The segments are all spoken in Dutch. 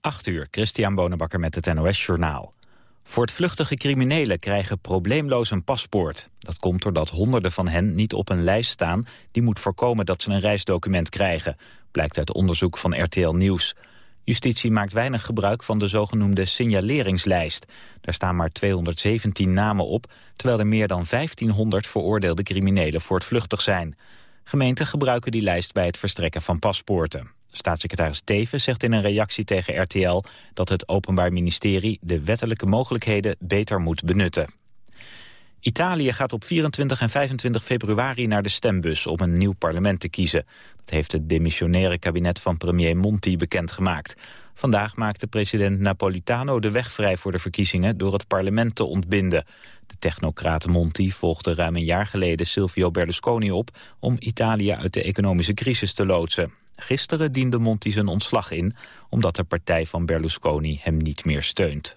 8 uur, Christian Bonenbakker met het NOS Journaal. Voortvluchtige criminelen krijgen probleemloos een paspoort. Dat komt doordat honderden van hen niet op een lijst staan... die moet voorkomen dat ze een reisdocument krijgen... blijkt uit onderzoek van RTL Nieuws. Justitie maakt weinig gebruik van de zogenoemde signaleringslijst. Daar staan maar 217 namen op... terwijl er meer dan 1500 veroordeelde criminelen voortvluchtig zijn. Gemeenten gebruiken die lijst bij het verstrekken van paspoorten. Staatssecretaris Teven zegt in een reactie tegen RTL... dat het Openbaar Ministerie de wettelijke mogelijkheden beter moet benutten. Italië gaat op 24 en 25 februari naar de stembus om een nieuw parlement te kiezen. Dat heeft het demissionaire kabinet van premier Monti bekendgemaakt. Vandaag maakte president Napolitano de weg vrij voor de verkiezingen door het parlement te ontbinden. De technocraat Monti volgde ruim een jaar geleden Silvio Berlusconi op om Italië uit de economische crisis te loodsen. Gisteren diende Monti zijn ontslag in, omdat de partij van Berlusconi hem niet meer steunt.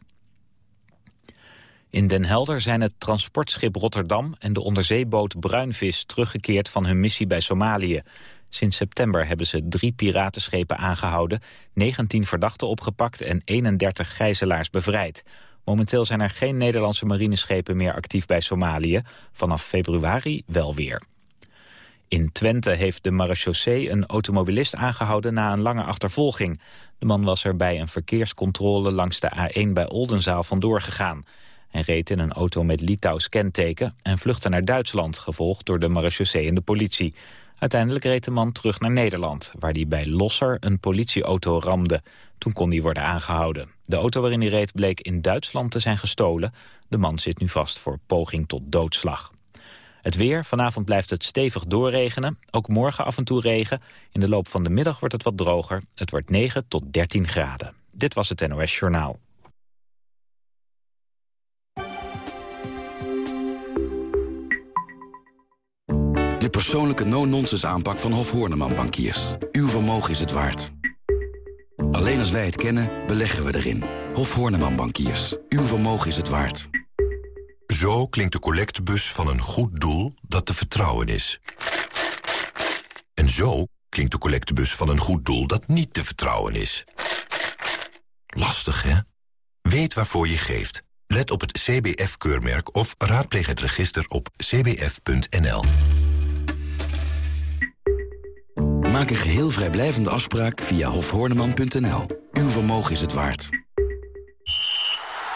In Den Helder zijn het transportschip Rotterdam en de onderzeeboot Bruinvis teruggekeerd van hun missie bij Somalië. Sinds september hebben ze drie piratenschepen aangehouden, 19 verdachten opgepakt en 31 gijzelaars bevrijd. Momenteel zijn er geen Nederlandse marineschepen meer actief bij Somalië. Vanaf februari wel weer. In Twente heeft de marechaussee een automobilist aangehouden na een lange achtervolging. De man was er bij een verkeerscontrole langs de A1 bij Oldenzaal vandoor gegaan. Hij reed in een auto met Litouws kenteken en vluchtte naar Duitsland, gevolgd door de marechaussee en de politie. Uiteindelijk reed de man terug naar Nederland, waar hij bij Losser een politieauto ramde. Toen kon hij worden aangehouden. De auto waarin hij reed bleek in Duitsland te zijn gestolen. De man zit nu vast voor poging tot doodslag. Het weer, vanavond blijft het stevig doorregenen. Ook morgen af en toe regen. In de loop van de middag wordt het wat droger. Het wordt 9 tot 13 graden. Dit was het NOS Journaal. De persoonlijke no-nonsense aanpak van Hof Horneman Bankiers. Uw vermogen is het waard. Alleen als wij het kennen, beleggen we erin. Hof Horneman Bankiers. Uw vermogen is het waard. Zo klinkt de collectebus van een goed doel dat te vertrouwen is. En zo klinkt de collectebus van een goed doel dat niet te vertrouwen is. Lastig, hè? Weet waarvoor je geeft. Let op het CBF-keurmerk of raadpleeg het register op cbf.nl. Maak een geheel vrijblijvende afspraak via hofhoorneman.nl. Uw vermogen is het waard.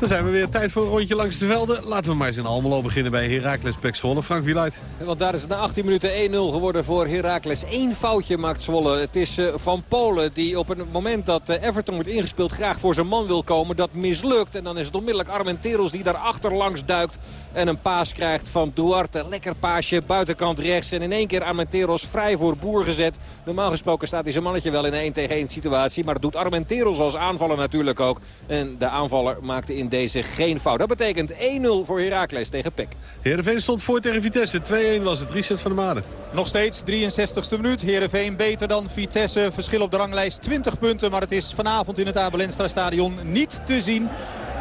Dan zijn we weer tijd voor een rondje langs de velden. Laten we maar eens in Almelo beginnen bij Heracles Pek Zwolle. Frank Wieluid. Want daar is het na 18 minuten 1-0 geworden voor Heracles. Eén foutje maakt Zwolle. Het is uh, Van Polen die op het moment dat uh, Everton wordt ingespeeld... graag voor zijn man wil komen. Dat mislukt. En dan is het onmiddellijk Armenteros die daar achterlangs duikt. En een paas krijgt van Duarte. Lekker paasje, buitenkant rechts. En in één keer Armenteros vrij voor Boer gezet. Normaal gesproken staat hij zijn mannetje wel in een 1 tegen 1 situatie. Maar dat doet Armenteros als aanvaller natuurlijk ook. En de aanvaller maakte in deze geen fout. Dat betekent 1-0 voor Heracles tegen PEC. Heerenveen stond voor tegen Vitesse. 2-1 was het. Reset van de Maden. Nog steeds 63ste minuut. Heerenveen beter dan Vitesse. Verschil op de ranglijst 20 punten. Maar het is vanavond in het Abel Enstra stadion niet te zien.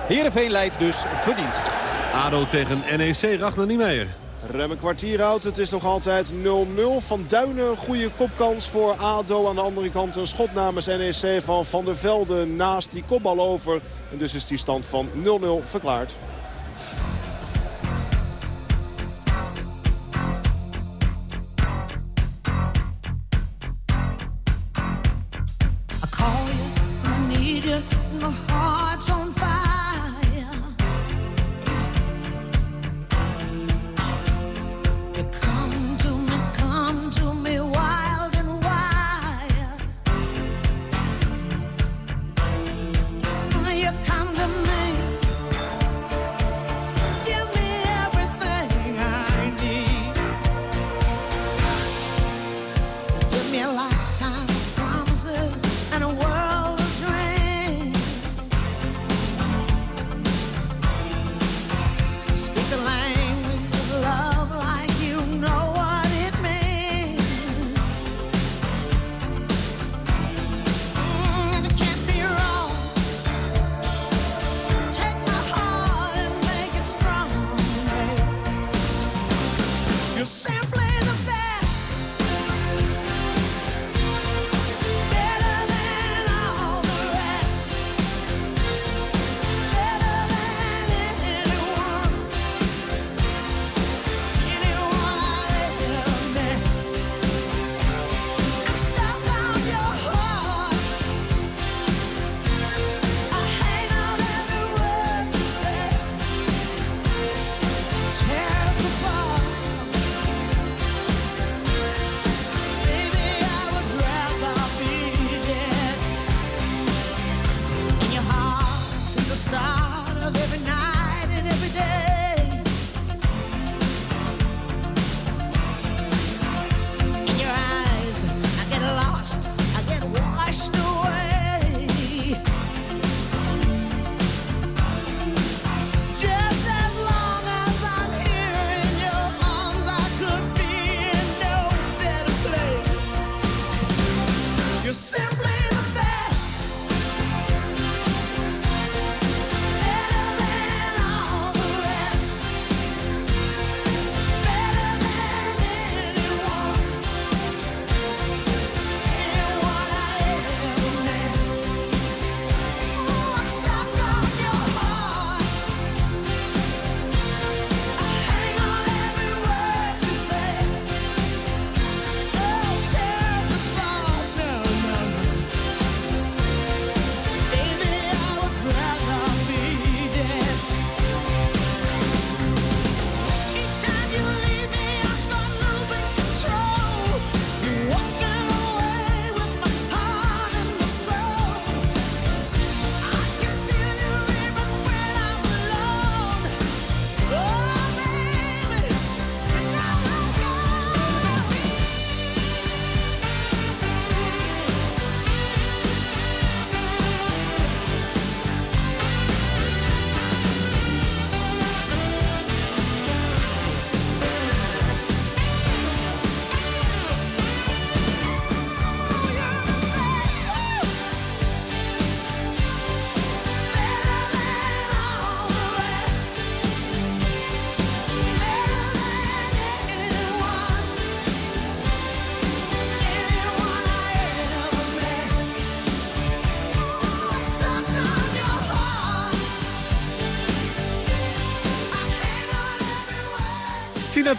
Heerenveen leidt dus verdiend. ADO tegen NEC. Ragnar Niemeyer. Rem een kwartier oud. Het is nog altijd 0-0. Van Duinen, goede kopkans voor ADO. Aan de andere kant een schot namens NEC van Van der Velde naast die kopbal over. En dus is die stand van 0-0 verklaard.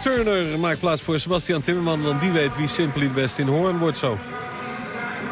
Turner maakt plaats voor Sebastian Timmerman. Want die weet wie Simply best in Hoorn wordt zo.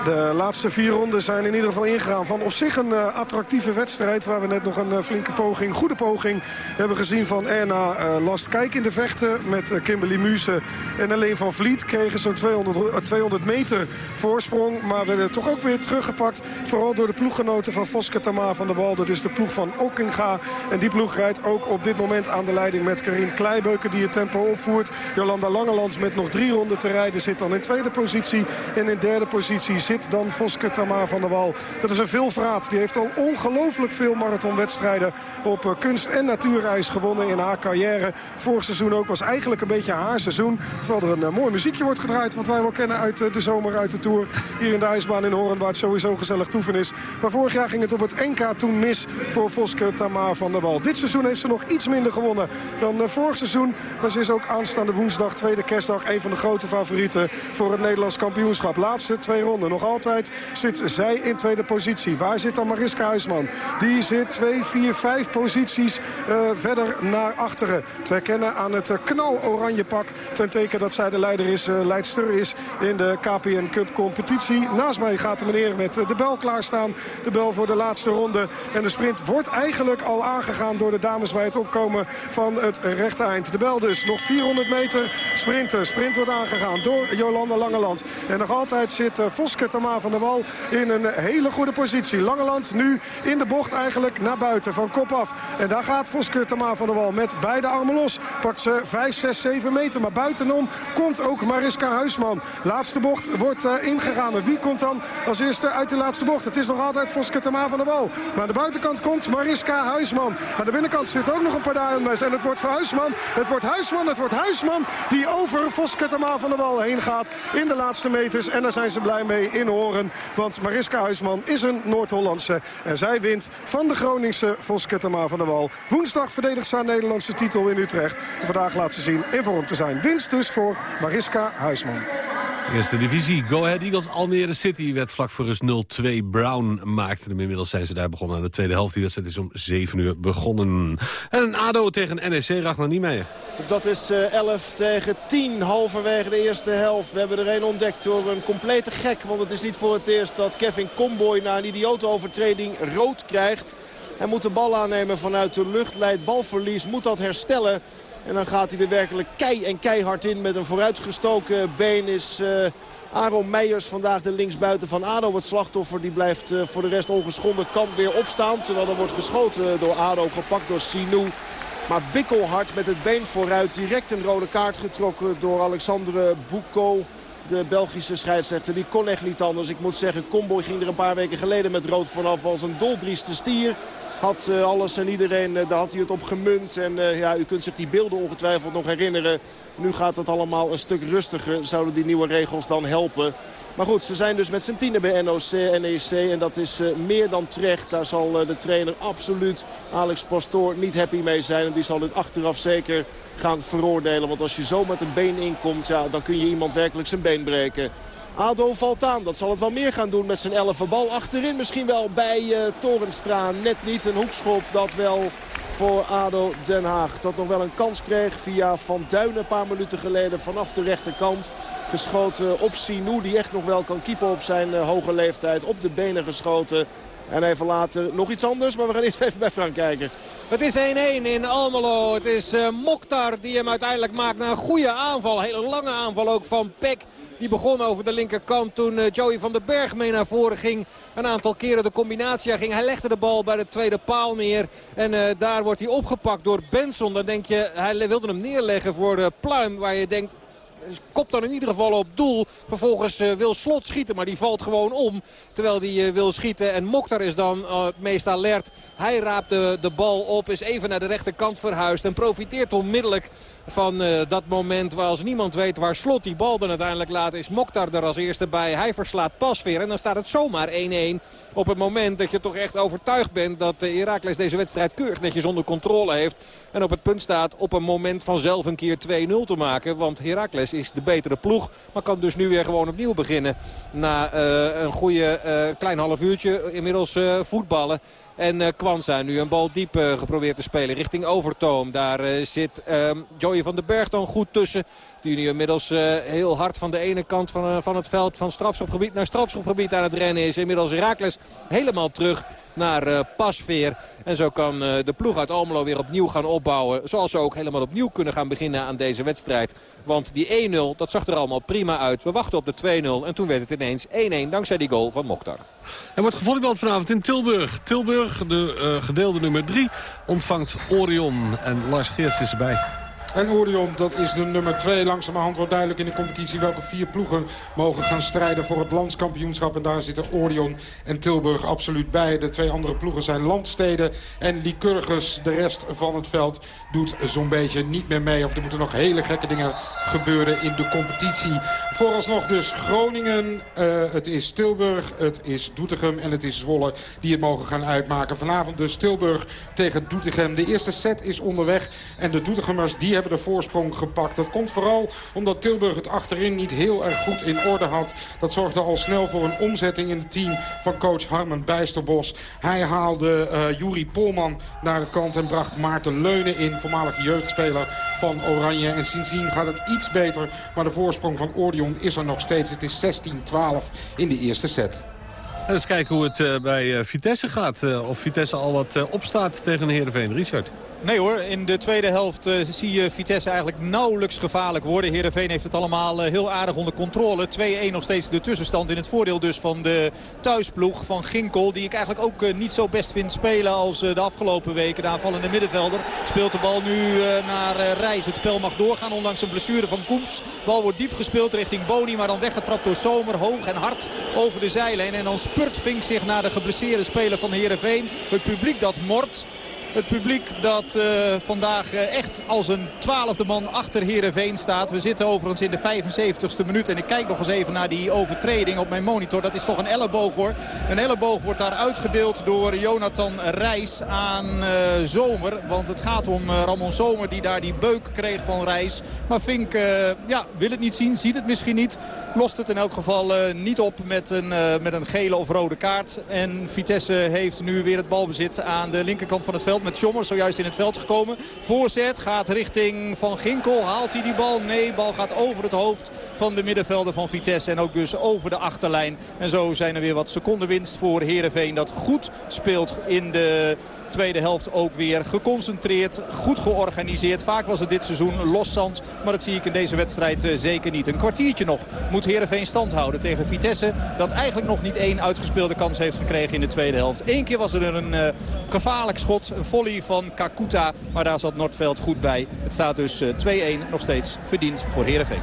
De laatste vier ronden zijn in ieder geval ingegaan van op zich een uh, attractieve wedstrijd. Waar we net nog een uh, flinke poging, goede poging hebben gezien van Erna uh, Last Kijk in de vechten. Met Kimberly Muse en alleen van Vliet kregen zo'n 200, 200 meter voorsprong. Maar werden toch ook weer teruggepakt. Vooral door de ploeggenoten van Voske Tama van der Wal. Dat is de ploeg van Okinga. En die ploeg rijdt ook op dit moment aan de leiding met Karin Kleibeuken die het tempo opvoert. Jolanda Langelands met nog drie ronden te rijden zit dan in tweede positie. En in derde positie dan Voske Tamar van der Wal. Dat is een veelvraat. Die heeft al ongelooflijk veel marathonwedstrijden op uh, kunst- en natuurreis gewonnen in haar carrière. Vorig seizoen ook was eigenlijk een beetje haar seizoen. Terwijl er een uh, mooi muziekje wordt gedraaid. Wat wij wel kennen uit uh, de zomer, uit de Tour. Hier in de ijsbaan in Hoorn, waar het sowieso gezellig toeven is. Maar vorig jaar ging het op het NK toen mis voor Voske Tamar van der Wal. Dit seizoen heeft ze nog iets minder gewonnen dan vorig seizoen. Maar ze is ook aanstaande woensdag, tweede kerstdag, een van de grote favorieten voor het Nederlands kampioenschap. Laatste twee ronden. Nog altijd zit zij in tweede positie. Waar zit dan Mariska Huisman? Die zit twee, vier, vijf posities uh, verder naar achteren. Te herkennen aan het knal oranje pak. Ten teken dat zij de leider is, uh, leidster is in de KPN Cup competitie. Naast mij gaat de meneer met de bel klaarstaan. De bel voor de laatste ronde. En de sprint wordt eigenlijk al aangegaan door de dames bij het opkomen van het rechte eind. De bel dus. Nog 400 meter sprinten. Sprint wordt aangegaan door Jolanda Langeland. En nog altijd zit Voske Van der Wal in een hele goede positie. Langeland nu in de bocht eigenlijk naar buiten van kop af. En daar gaat Voske Tama van der Wal met beide armen los. Pakt ze 5, 6, 7 meter. Maar buitenom komt ook Mariska Huisman. Laatste bocht wordt uh, ingegaan. En wie komt dan als eerste uit de laatste bocht? Het is nog altijd Voske Tama van der Wal. Maar aan de buitenkant komt Mariska Huisman. Aan de binnenkant zit ook nog een paar dames. En het wordt voor Huisman. Het wordt Huisman. Het wordt Huisman die over Voske Tama van der Wal heen gaat in de laatste meters. En daar zijn ze blij mee in Horen. Want Mariska Huisman is een Noord-Hollandse. En zij wint van de Groningse Voske Tama van der Wal. Woensdag verdedigt ze haar Nederlandse titel in Utrecht. En vandaag laat ze zien in vorm te zijn. Winst dus voor Mariska Huisman. Eerste divisie. Go Ahead Eagles Almere City werd vlak voor eens 0-2. Brown maakte hem. Inmiddels zijn ze daar begonnen aan de tweede helft. Die wedstrijd is om 7 uur begonnen. En een ADO tegen NEC, Ragnar Niemeyer. Dat is uh, 11 tegen 10, halverwege de eerste helft. We hebben er een ontdekt door een complete gek. Want het is niet voor het eerst dat Kevin Comboy na een idiote overtreding rood krijgt. Hij moet de bal aannemen vanuit de lucht, leidt balverlies, moet dat herstellen... En dan gaat hij weer werkelijk kei en keihard in met een vooruitgestoken been. Is uh, Aaron Meijers vandaag de linksbuiten van ADO het slachtoffer. Die blijft uh, voor de rest ongeschonden. Kan weer opstaan terwijl er wordt geschoten door ADO. Gepakt door Sinou. Maar bikkelhard met het been vooruit. Direct een rode kaart getrokken door Alexandre Bouko. De Belgische scheidsrechter die kon echt niet anders. Ik moet zeggen, Comboy ging er een paar weken geleden met rood vanaf als een doldrieste stier had uh, alles en iedereen, uh, daar had hij het op gemunt. En uh, ja, u kunt zich die beelden ongetwijfeld nog herinneren. Nu gaat het allemaal een stuk rustiger. Zouden die nieuwe regels dan helpen? Maar goed, ze zijn dus met z'n tienen bij NOC, NEC. En dat is meer dan terecht. Daar zal de trainer absoluut, Alex Pastoor, niet happy mee zijn. En die zal het achteraf zeker gaan veroordelen. Want als je zo met een been inkomt, ja, dan kun je iemand werkelijk zijn been breken. ADO valt aan. Dat zal het wel meer gaan doen met zijn elfde bal. Achterin misschien wel bij uh, Torenstra. Net niet een hoekschop. Dat wel voor ADO Den Haag. Dat nog wel een kans kreeg via Van Duinen een paar minuten geleden vanaf de rechterkant. Geschoten op Sinou die echt nog wel kan keepen op zijn uh, hoge leeftijd. Op de benen geschoten. En even later nog iets anders, maar we gaan eerst even bij Frank kijken. Het is 1-1 in Almelo. Het is uh, Mokhtar die hem uiteindelijk maakt na een goede aanval. Hele lange aanval ook van Peck. Die begon over de linkerkant toen uh, Joey van den Berg mee naar voren ging. Een aantal keren de combinatie ging. Hij legde de bal bij de tweede paal neer. En uh, daar wordt hij opgepakt door Benson. Dan denk je, hij wilde hem neerleggen voor de pluim. Waar je denkt, kopt dan in ieder geval op doel. Vervolgens uh, wil Slot schieten, maar die valt gewoon om. Terwijl hij uh, wil schieten. En Mokhtar is dan het meest alert. Hij raapt de, de bal op, is even naar de rechterkant verhuisd. En profiteert onmiddellijk van uh, dat moment waar als niemand weet waar Slot die bal dan uiteindelijk laat. Is Mokhtar er als eerste bij. Hij verslaat pas weer. En dan staat het zomaar 1-1 op het moment dat je toch echt overtuigd bent dat uh, Heracles deze wedstrijd keurig netjes onder controle heeft. En op het punt staat op een moment van zelf een keer 2-0 te maken. Want Heracles is de betere ploeg. Maar kan dus nu weer gewoon opnieuw beginnen. Na uh, een goede klein half uurtje inmiddels voetballen. En uh, Kwanza nu een bal diep uh, geprobeerd te spelen richting Overtoom. Daar uh, zit um, Joey van den Berg dan goed tussen. Die nu inmiddels heel hard van de ene kant van, van het veld van strafschopgebied naar strafschopgebied aan het rennen is. Inmiddels Herakles helemaal terug naar Pasveer. En zo kan de ploeg uit Almelo weer opnieuw gaan opbouwen. Zoals ze ook helemaal opnieuw kunnen gaan beginnen aan deze wedstrijd. Want die 1-0, dat zag er allemaal prima uit. We wachten op de 2-0 en toen werd het ineens 1-1 dankzij die goal van Mokhtar. Er wordt gevolgd vanavond in Tilburg. Tilburg, de uh, gedeelde nummer 3, ontvangt Orion. En Lars Geerts is erbij. En Orion, dat is de nummer 2. Langzamerhand wordt duidelijk in de competitie welke vier ploegen mogen gaan strijden voor het landskampioenschap. En daar zitten Orion en Tilburg absoluut bij. De twee andere ploegen zijn Landsteden en Lycurgus. De rest van het veld doet zo'n beetje niet meer mee. Of er moeten nog hele gekke dingen gebeuren in de competitie. Vooralsnog dus Groningen, uh, het is Tilburg, het is Doetinchem en het is Zwolle die het mogen gaan uitmaken. Vanavond dus Tilburg tegen Doetinchem. De eerste set is onderweg en de Doetinchem die hebben de voorsprong gepakt. Dat komt vooral omdat Tilburg het achterin niet heel erg goed in orde had. Dat zorgde al snel voor een omzetting in het team van coach Harmen Bijsterbos. Hij haalde uh, Juri Polman naar de kant en bracht Maarten Leunen in. Voormalig jeugdspeler van Oranje. En sindsdien gaat het iets beter. Maar de voorsprong van Orion is er nog steeds. Het is 16-12 in de eerste set. En eens kijken hoe het uh, bij uh, Vitesse gaat. Of Vitesse al wat opstaat tegen de Heerenveen. Richard. Nee hoor, in de tweede helft uh, zie je Vitesse eigenlijk nauwelijks gevaarlijk worden. Heerenveen heeft het allemaal uh, heel aardig onder controle. 2-1 nog steeds de tussenstand in het voordeel dus van de thuisploeg van Ginkel. Die ik eigenlijk ook uh, niet zo best vind spelen als de afgelopen weken. De aanvallende middenvelder speelt de bal nu naar Reis. Het spel mag doorgaan ondanks een blessure van Koems. Bal wordt diep gespeeld richting Boni. Maar dan weggetrapt door Zomer. Hoog en hard over de zijlijn. En dan spurt Vink zich naar de geblesseerde speler van Heerenveen. Het publiek dat mort. Het publiek dat uh, vandaag uh, echt als een twaalfde man achter Herenveen staat. We zitten overigens in de 75ste minuut. En ik kijk nog eens even naar die overtreding op mijn monitor. Dat is toch een elleboog hoor. Een elleboog wordt daar uitgebeeld door Jonathan Reis aan uh, Zomer. Want het gaat om Ramon Zomer die daar die beuk kreeg van Reis. Maar Fink ja, wil het niet zien, ziet het misschien niet. Lost het in elk geval niet op met een, met een gele of rode kaart. En Vitesse heeft nu weer het balbezit aan de linkerkant van het veld met Schommers zojuist in het veld gekomen. Voorzet gaat richting Van Ginkel. Haalt hij die bal? Nee, bal gaat over het hoofd van de middenvelder van Vitesse. En ook dus over de achterlijn. En zo zijn er weer wat seconden winst voor Heerenveen. Dat goed speelt in de tweede helft ook weer geconcentreerd. Goed georganiseerd. Vaak was het dit seizoen loszand. Maar dat zie ik in deze wedstrijd uh, zeker niet. Een kwartiertje nog moet Heerenveen stand houden tegen Vitesse. Dat eigenlijk nog niet één uitgespeelde kans heeft gekregen in de tweede helft. Eén keer was er een uh, gevaarlijk schot. Een volley van Kakuta. Maar daar zat Noordveld goed bij. Het staat dus uh, 2-1 nog steeds verdiend voor Heerenveen.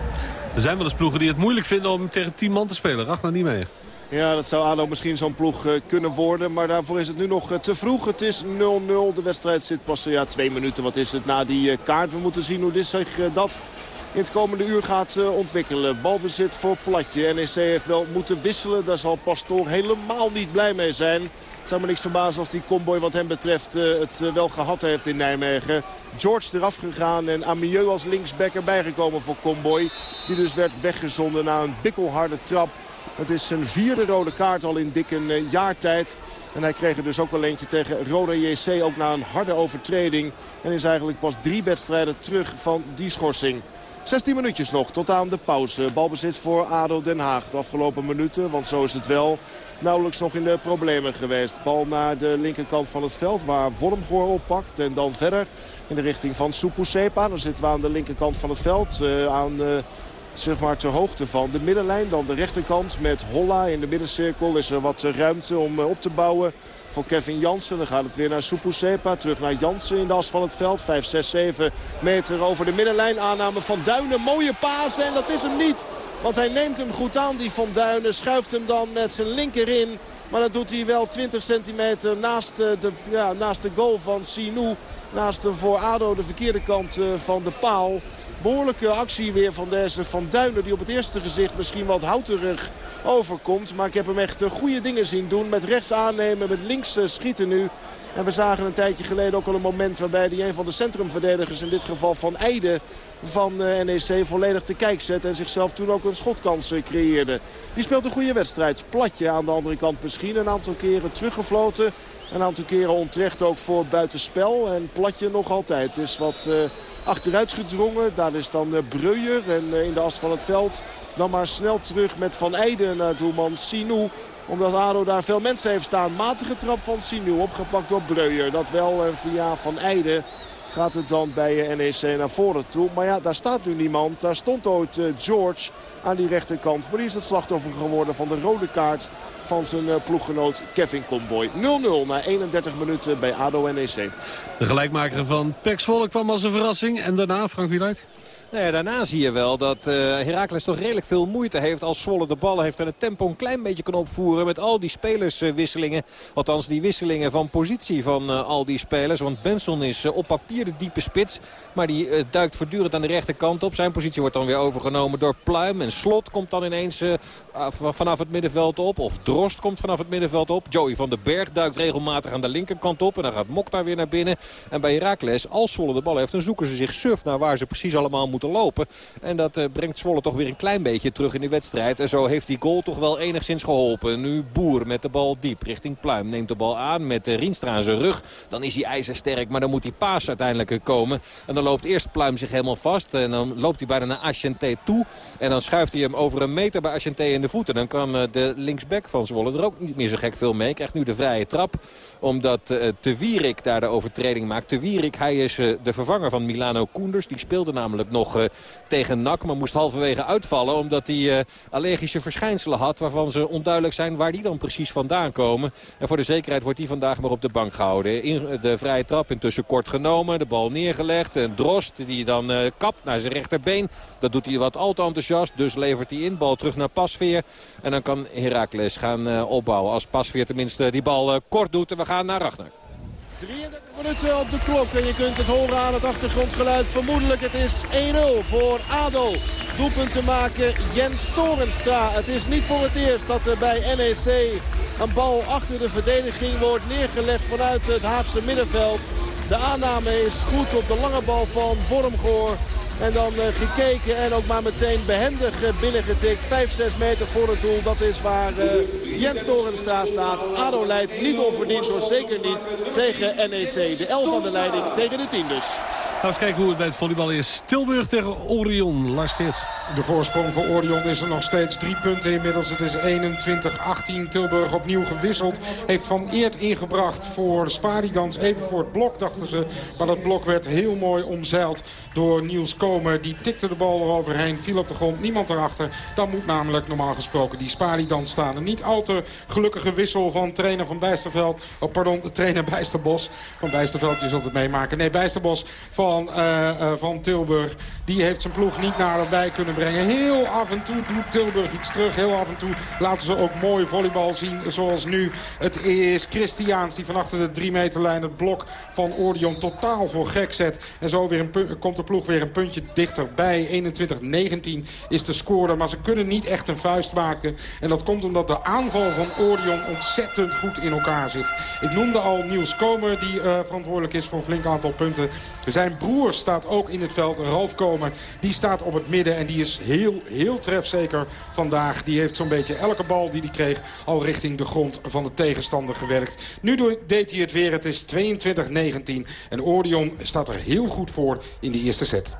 Er zijn wel eens ploegen die het moeilijk vinden om tegen 10 man te spelen. Ragnar niet mee. Ja, dat zou ADO misschien zo'n ploeg uh, kunnen worden. Maar daarvoor is het nu nog uh, te vroeg. Het is 0-0. De wedstrijd zit pas ja, twee minuten. Wat is het na die kaart? We moeten zien hoe dit zich dat in het komende uur gaat ontwikkelen. Balbezit voor Platje. NEC heeft wel moeten wisselen. Daar zal Pastoor helemaal niet blij mee zijn. Het zou me niks verbazen als die comboy wat hem betreft het wel gehad heeft in Nijmegen. George eraf gegaan en Amieux als linksback erbij gekomen voor comboy. Die dus werd weggezonden na een bikkelharde trap het is zijn vierde rode kaart al in dik een tijd. En hij kreeg er dus ook wel eentje tegen Roda JC. Ook na een harde overtreding. En is eigenlijk pas drie wedstrijden terug van die schorsing. 16 minuutjes nog tot aan de pauze. Balbezit voor ADO Den Haag de afgelopen minuten. Want zo is het wel nauwelijks nog in de problemen geweest. Bal naar de linkerkant van het veld waar Wormgoor oppakt. En dan verder in de richting van Supusepa. Dan zitten we aan de linkerkant van het veld. Uh, aan... Uh, zeg maar ter hoogte van de middenlijn. Dan de rechterkant met Holla in de middencirkel. Is er wat ruimte om op te bouwen voor Kevin Jansen. Dan gaat het weer naar Supusepa. Terug naar Jansen in de as van het veld. 5, 6, 7 meter over de middenlijn. Aanname van Duinen. Mooie paas en dat is hem niet. Want hij neemt hem goed aan, die van Duinen. Schuift hem dan met zijn linker in. Maar dat doet hij wel 20 centimeter naast de, ja, naast de goal van Sinou. Naast de voor ADO de verkeerde kant van de paal. Behoorlijke actie weer van deze Van Duinen. Die op het eerste gezicht misschien wat houterig overkomt. Maar ik heb hem echt goede dingen zien doen. Met rechts aannemen, met links schieten nu. En we zagen een tijdje geleden ook al een moment waarbij die een van de centrumverdedigers, in dit geval Van Eijden van NEC, volledig te kijk zet. En zichzelf toen ook een schotkans creëerde. Die speelt een goede wedstrijd. Platje aan de andere kant misschien. Een aantal keren teruggefloten. Een aantal keren onterecht ook voor buitenspel. En Platje nog altijd is wat uh, achteruit gedrongen. Daar is dan uh. En in de as van het veld dan maar snel terug met Van Eijden naar doelman Sinou omdat ADO daar veel mensen heeft staan. Matige trap van Sinou opgepakt door Breuer. Dat wel via Van Eijden gaat het dan bij NEC naar voren toe. Maar ja, daar staat nu niemand. Daar stond ooit George aan die rechterkant. Maar die is het slachtoffer geworden van de rode kaart van zijn ploeggenoot Kevin Comboy. 0-0 na 31 minuten bij ADO NEC. De gelijkmaker van Pek Zwolle kwam als een verrassing. En daarna, Frank Wieluid? Nou daarna zie je wel dat uh, Heracles toch redelijk veel moeite heeft als Zwolle de ballen heeft. En het tempo een klein beetje kan opvoeren met al die spelerswisselingen. Althans die wisselingen van positie van uh, al die spelers. Want Benson is uh, op papier de diepe spits. Maar die duikt voortdurend aan de rechterkant op. Zijn positie wordt dan weer overgenomen door Pluim. En Slot komt dan ineens vanaf het middenveld op. Of Drost komt vanaf het middenveld op. Joey van den Berg duikt regelmatig aan de linkerkant op. En dan gaat Mok daar weer naar binnen. En bij Heracles, als Zwolle de bal heeft, dan zoeken ze zich suf naar waar ze precies allemaal moeten lopen. En dat uh, brengt Zwolle toch weer een klein beetje terug in die wedstrijd. En zo heeft die goal toch wel enigszins geholpen. Nu Boer met de bal diep richting Pluim. Neemt de bal aan met uh, Rienstra aan zijn rug. Dan is hij ijzersterk, maar dan moet die paas uiteindelijk komen. En dan loopt eerst Pluim zich helemaal vast. En dan loopt hij bijna naar Ascenté toe. En dan schuift hij hem over een meter bij Ascenté in de voeten. Dan kan de linksback van Zwolle er ook niet meer zo gek veel mee. Krijgt nu de vrije trap. Omdat uh, Te Wierik daar de overtreding maakt. Te Wierik, hij is de vervanger van Milano Koenders. Die speelde namelijk nog uh, tegen NAC. Maar moest halverwege uitvallen omdat hij allergische verschijnselen had. Waarvan ze onduidelijk zijn waar die dan precies vandaan komen. En voor de zekerheid wordt hij vandaag maar op de bank gehouden. In de vrije trap intussen kort genomen. De bal neergelegd. En Drost die dan kapt naar zijn rechterbeen. Dat doet hij wat al te enthousiast. Dus levert hij in. Bal terug naar Pasveer. En dan kan Heracles gaan opbouwen. Als Pasveer tenminste die bal kort doet. Gaan naar Ragnar. 33 minuten op de klok en je kunt het horen aan het achtergrondgeluid. Vermoedelijk het is 1-0 voor ADO. Doelpunt te maken Jens Torenstra. Het is niet voor het eerst dat er bij NEC een bal achter de verdediging wordt neergelegd vanuit het Haagse middenveld. De aanname is goed op de lange bal van Vormgoor. En dan uh, gekeken en ook maar meteen behendig uh, binnengetikt. 5, 6 meter voor het doel. Dat is waar uh, Jens Dorenstra staat. ADO leidt niet onverdiend hoor. Zeker niet tegen NEC. De 11 van de leiding tegen de 10 dus. Gaan we eens kijken hoe het bij het volleybal is. Tilburg tegen Orion. Lars Geerts. De voorsprong voor Orion is er nog steeds drie punten inmiddels. Het is 21-18. Tilburg opnieuw gewisseld. Heeft Van Eert ingebracht voor de Spadidans. Even voor het blok dachten ze. Maar dat blok werd heel mooi omzeild door Niels Komer. Die tikte de bal eroverheen. Viel op de grond. Niemand erachter. Dan moet namelijk normaal gesproken die Spadidans staan. Een niet al te gelukkige wissel van trainer van Bijsterveld. Oh, pardon, de trainer Bijsterbos. Van Bijsterveld, je zult het meemaken. Nee, Bijsterbos van, uh, uh, van Tilburg. Die heeft zijn ploeg niet naderbij kunnen brengen. Heel af en toe doet Tilburg iets terug. Heel af en toe laten ze ook mooi volleybal zien. Zoals nu. Het is Christiaans die van achter de drie meterlijn het blok van Ordion totaal voor gek zet. En zo weer een komt de ploeg weer een puntje dichterbij. 21-19 is de score. Maar ze kunnen niet echt een vuist maken. En dat komt omdat de aanval van Ordion ontzettend goed in elkaar zit. Ik noemde al Niels Komer die uh, verantwoordelijk is voor een flink aantal punten. Zijn broer staat ook in het veld. Ralf Komer. Die staat op het midden en die is heel, heel trefzeker vandaag. Die heeft zo'n beetje elke bal die hij kreeg al richting de grond van de tegenstander gewerkt. Nu deed hij het weer. Het is 22-19 en Orion staat er heel goed voor in de eerste set.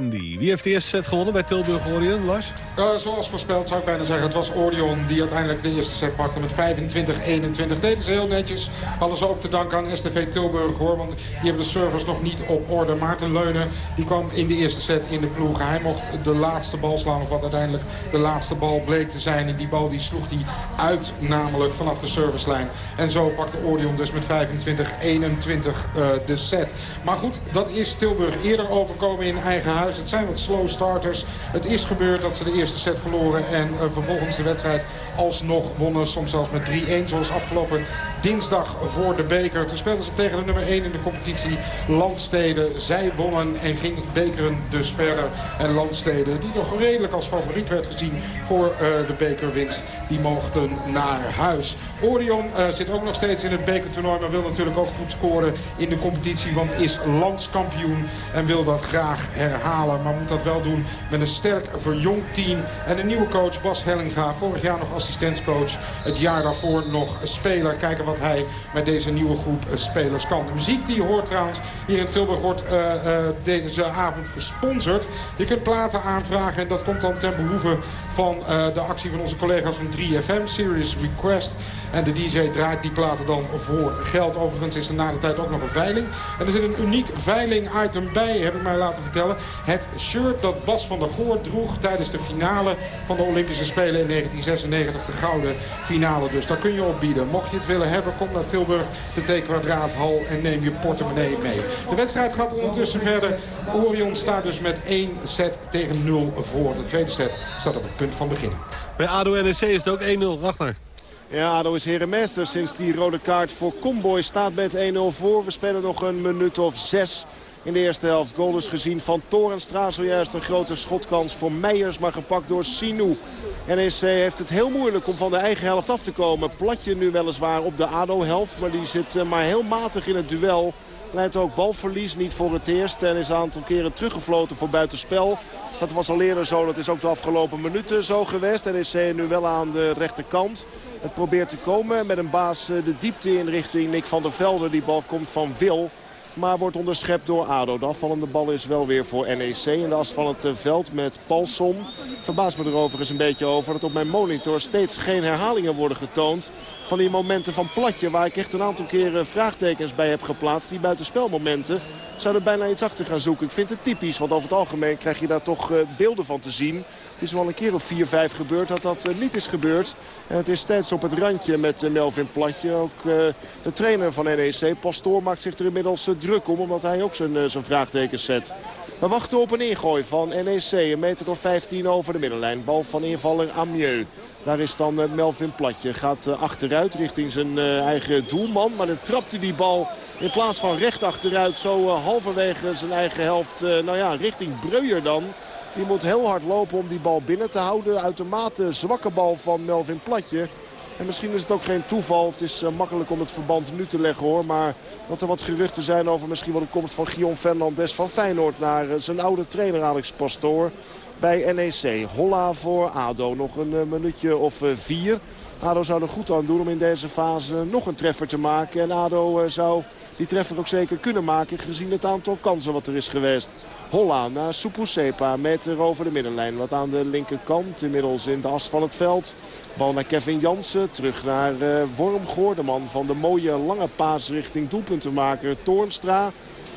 Wie heeft de eerste set gewonnen bij Tilburg Orion, Lars? Uh, zoals voorspeld zou ik bijna zeggen. Het was Orion die uiteindelijk de eerste set pakte met 25-21. Deden ze heel netjes. Ze ook te danken aan STV Tilburg hoor. Want die hebben de servers nog niet op orde. Maarten Leunen die kwam in de eerste set in de ploeg. Hij mocht de laatste bal slaan. Of wat uiteindelijk de laatste bal bleek te zijn. En die bal die sloeg hij uit namelijk vanaf de servicelijn. En zo pakte Orion dus met 25-21 uh, de set. Maar goed, dat is Tilburg eerder overkomen in eigen huis. Het zijn wat slow starters. Het is gebeurd dat ze de eerste set verloren. En uh, vervolgens de wedstrijd alsnog wonnen. Soms zelfs met 3-1 zoals afgelopen dinsdag voor de beker. Toen speelden ze tegen de nummer 1 in de competitie Landsteden. Zij wonnen en ging bekeren dus verder. En Landsteden, die toch redelijk als favoriet werd gezien voor uh, de bekerwinst. Die mochten naar huis. Orion uh, zit ook nog steeds in het bekertoernooi. Maar wil natuurlijk ook goed scoren in de competitie. Want is landskampioen en wil dat graag herhalen. Maar moet dat wel doen met een sterk verjongd team. En een nieuwe coach Bas Hellinga. Vorig jaar nog assistentscoach. Het jaar daarvoor nog speler. Kijken wat hij met deze nieuwe groep spelers kan. De muziek die hoort trouwens hier in Tilburg wordt uh, uh, deze avond gesponsord. Je kunt platen aanvragen en dat komt dan ten behoeve van de actie van onze collega's van 3FM. Serious Request. En de DJ draait die platen dan voor geld. Overigens is er na de tijd ook nog een veiling. En er zit een uniek veiling item bij, heb ik mij laten vertellen. Het shirt dat Bas van der Goor droeg tijdens de finale van de Olympische Spelen in 1996. De gouden finale dus. Daar kun je op bieden. Mocht je het willen hebben, kom naar Tilburg, de T-Kwadraathal en neem je portemonnee mee. De wedstrijd gaat ondertussen verder. Orion staat dus met één set tegen 0 voor. De tweede set staat op het punt van beginnen. Bij ADO NEC is het ook 1-0. Ragnar. Ja, ADO is herenmeester sinds die rode kaart voor Comboy staat met 1-0 voor. We spelen nog een minuut of zes in de eerste helft. Goal is gezien van Torenstra. Zojuist een grote schotkans voor Meijers, maar gepakt door Sinou. NEC heeft het heel moeilijk om van de eigen helft af te komen. Platje nu weliswaar op de ADO-helft, maar die zit maar heel matig in het duel. Leidt ook balverlies, niet voor het eerst. En is een aantal keren teruggefloten voor buitenspel. Dat was al eerder zo, dat is ook de afgelopen minuten zo geweest. NEC nu wel aan de rechterkant. Het probeert te komen met een baas de diepte in richting Nick van der Velde. Die bal komt van Wil. Maar wordt onderschept door ADO. De afvallende bal is wel weer voor NEC. In de as van het veld met Paulson. Verbaast me er overigens een beetje over dat op mijn monitor steeds geen herhalingen worden getoond. Van die momenten van platje waar ik echt een aantal keren vraagtekens bij heb geplaatst. Die buitenspelmomenten zouden bijna iets achter gaan zoeken. Ik vind het typisch, want over het algemeen krijg je daar toch uh, beelden van te zien. Het is wel een keer of 4, 5 gebeurd dat dat uh, niet is gebeurd. En het is steeds op het randje met uh, Melvin Platje. Ook de trainer van NEC, Pastoor, maakt zich er inmiddels druk om. Omdat hij ook zijn, zijn vraagtekens zet. We wachten op een ingooi van NEC. Een meter of 15 over de middenlijn. Bal van invaller Amieux. Daar is dan Melvin Platje. Gaat achteruit richting zijn eigen doelman. Maar dan trapt hij die bal in plaats van recht achteruit zo halverwege zijn eigen helft. nou ja, richting Breuer dan. Die moet heel hard lopen om die bal binnen te houden. Uitermate zwakke bal van Melvin Platje. En misschien is het ook geen toeval. Het is makkelijk om het verband nu te leggen hoor. Maar dat er wat geruchten zijn over misschien wel de komst van Guillaume Fernandes van Feyenoord naar zijn oude trainer Alex Pastoor bij NEC. Holla voor ADO. Nog een minuutje of vier. ADO zou er goed aan doen om in deze fase nog een treffer te maken. En ADO zou die treffer ook zeker kunnen maken gezien het aantal kansen wat er is geweest. Holla naar Supusepa, meter over de middenlijn. Wat aan de linkerkant, inmiddels in de as van het veld. Bal naar Kevin Jansen, terug naar uh, Wormgoor. De man van de mooie lange paas richting doelpuntenmaker Toornstra.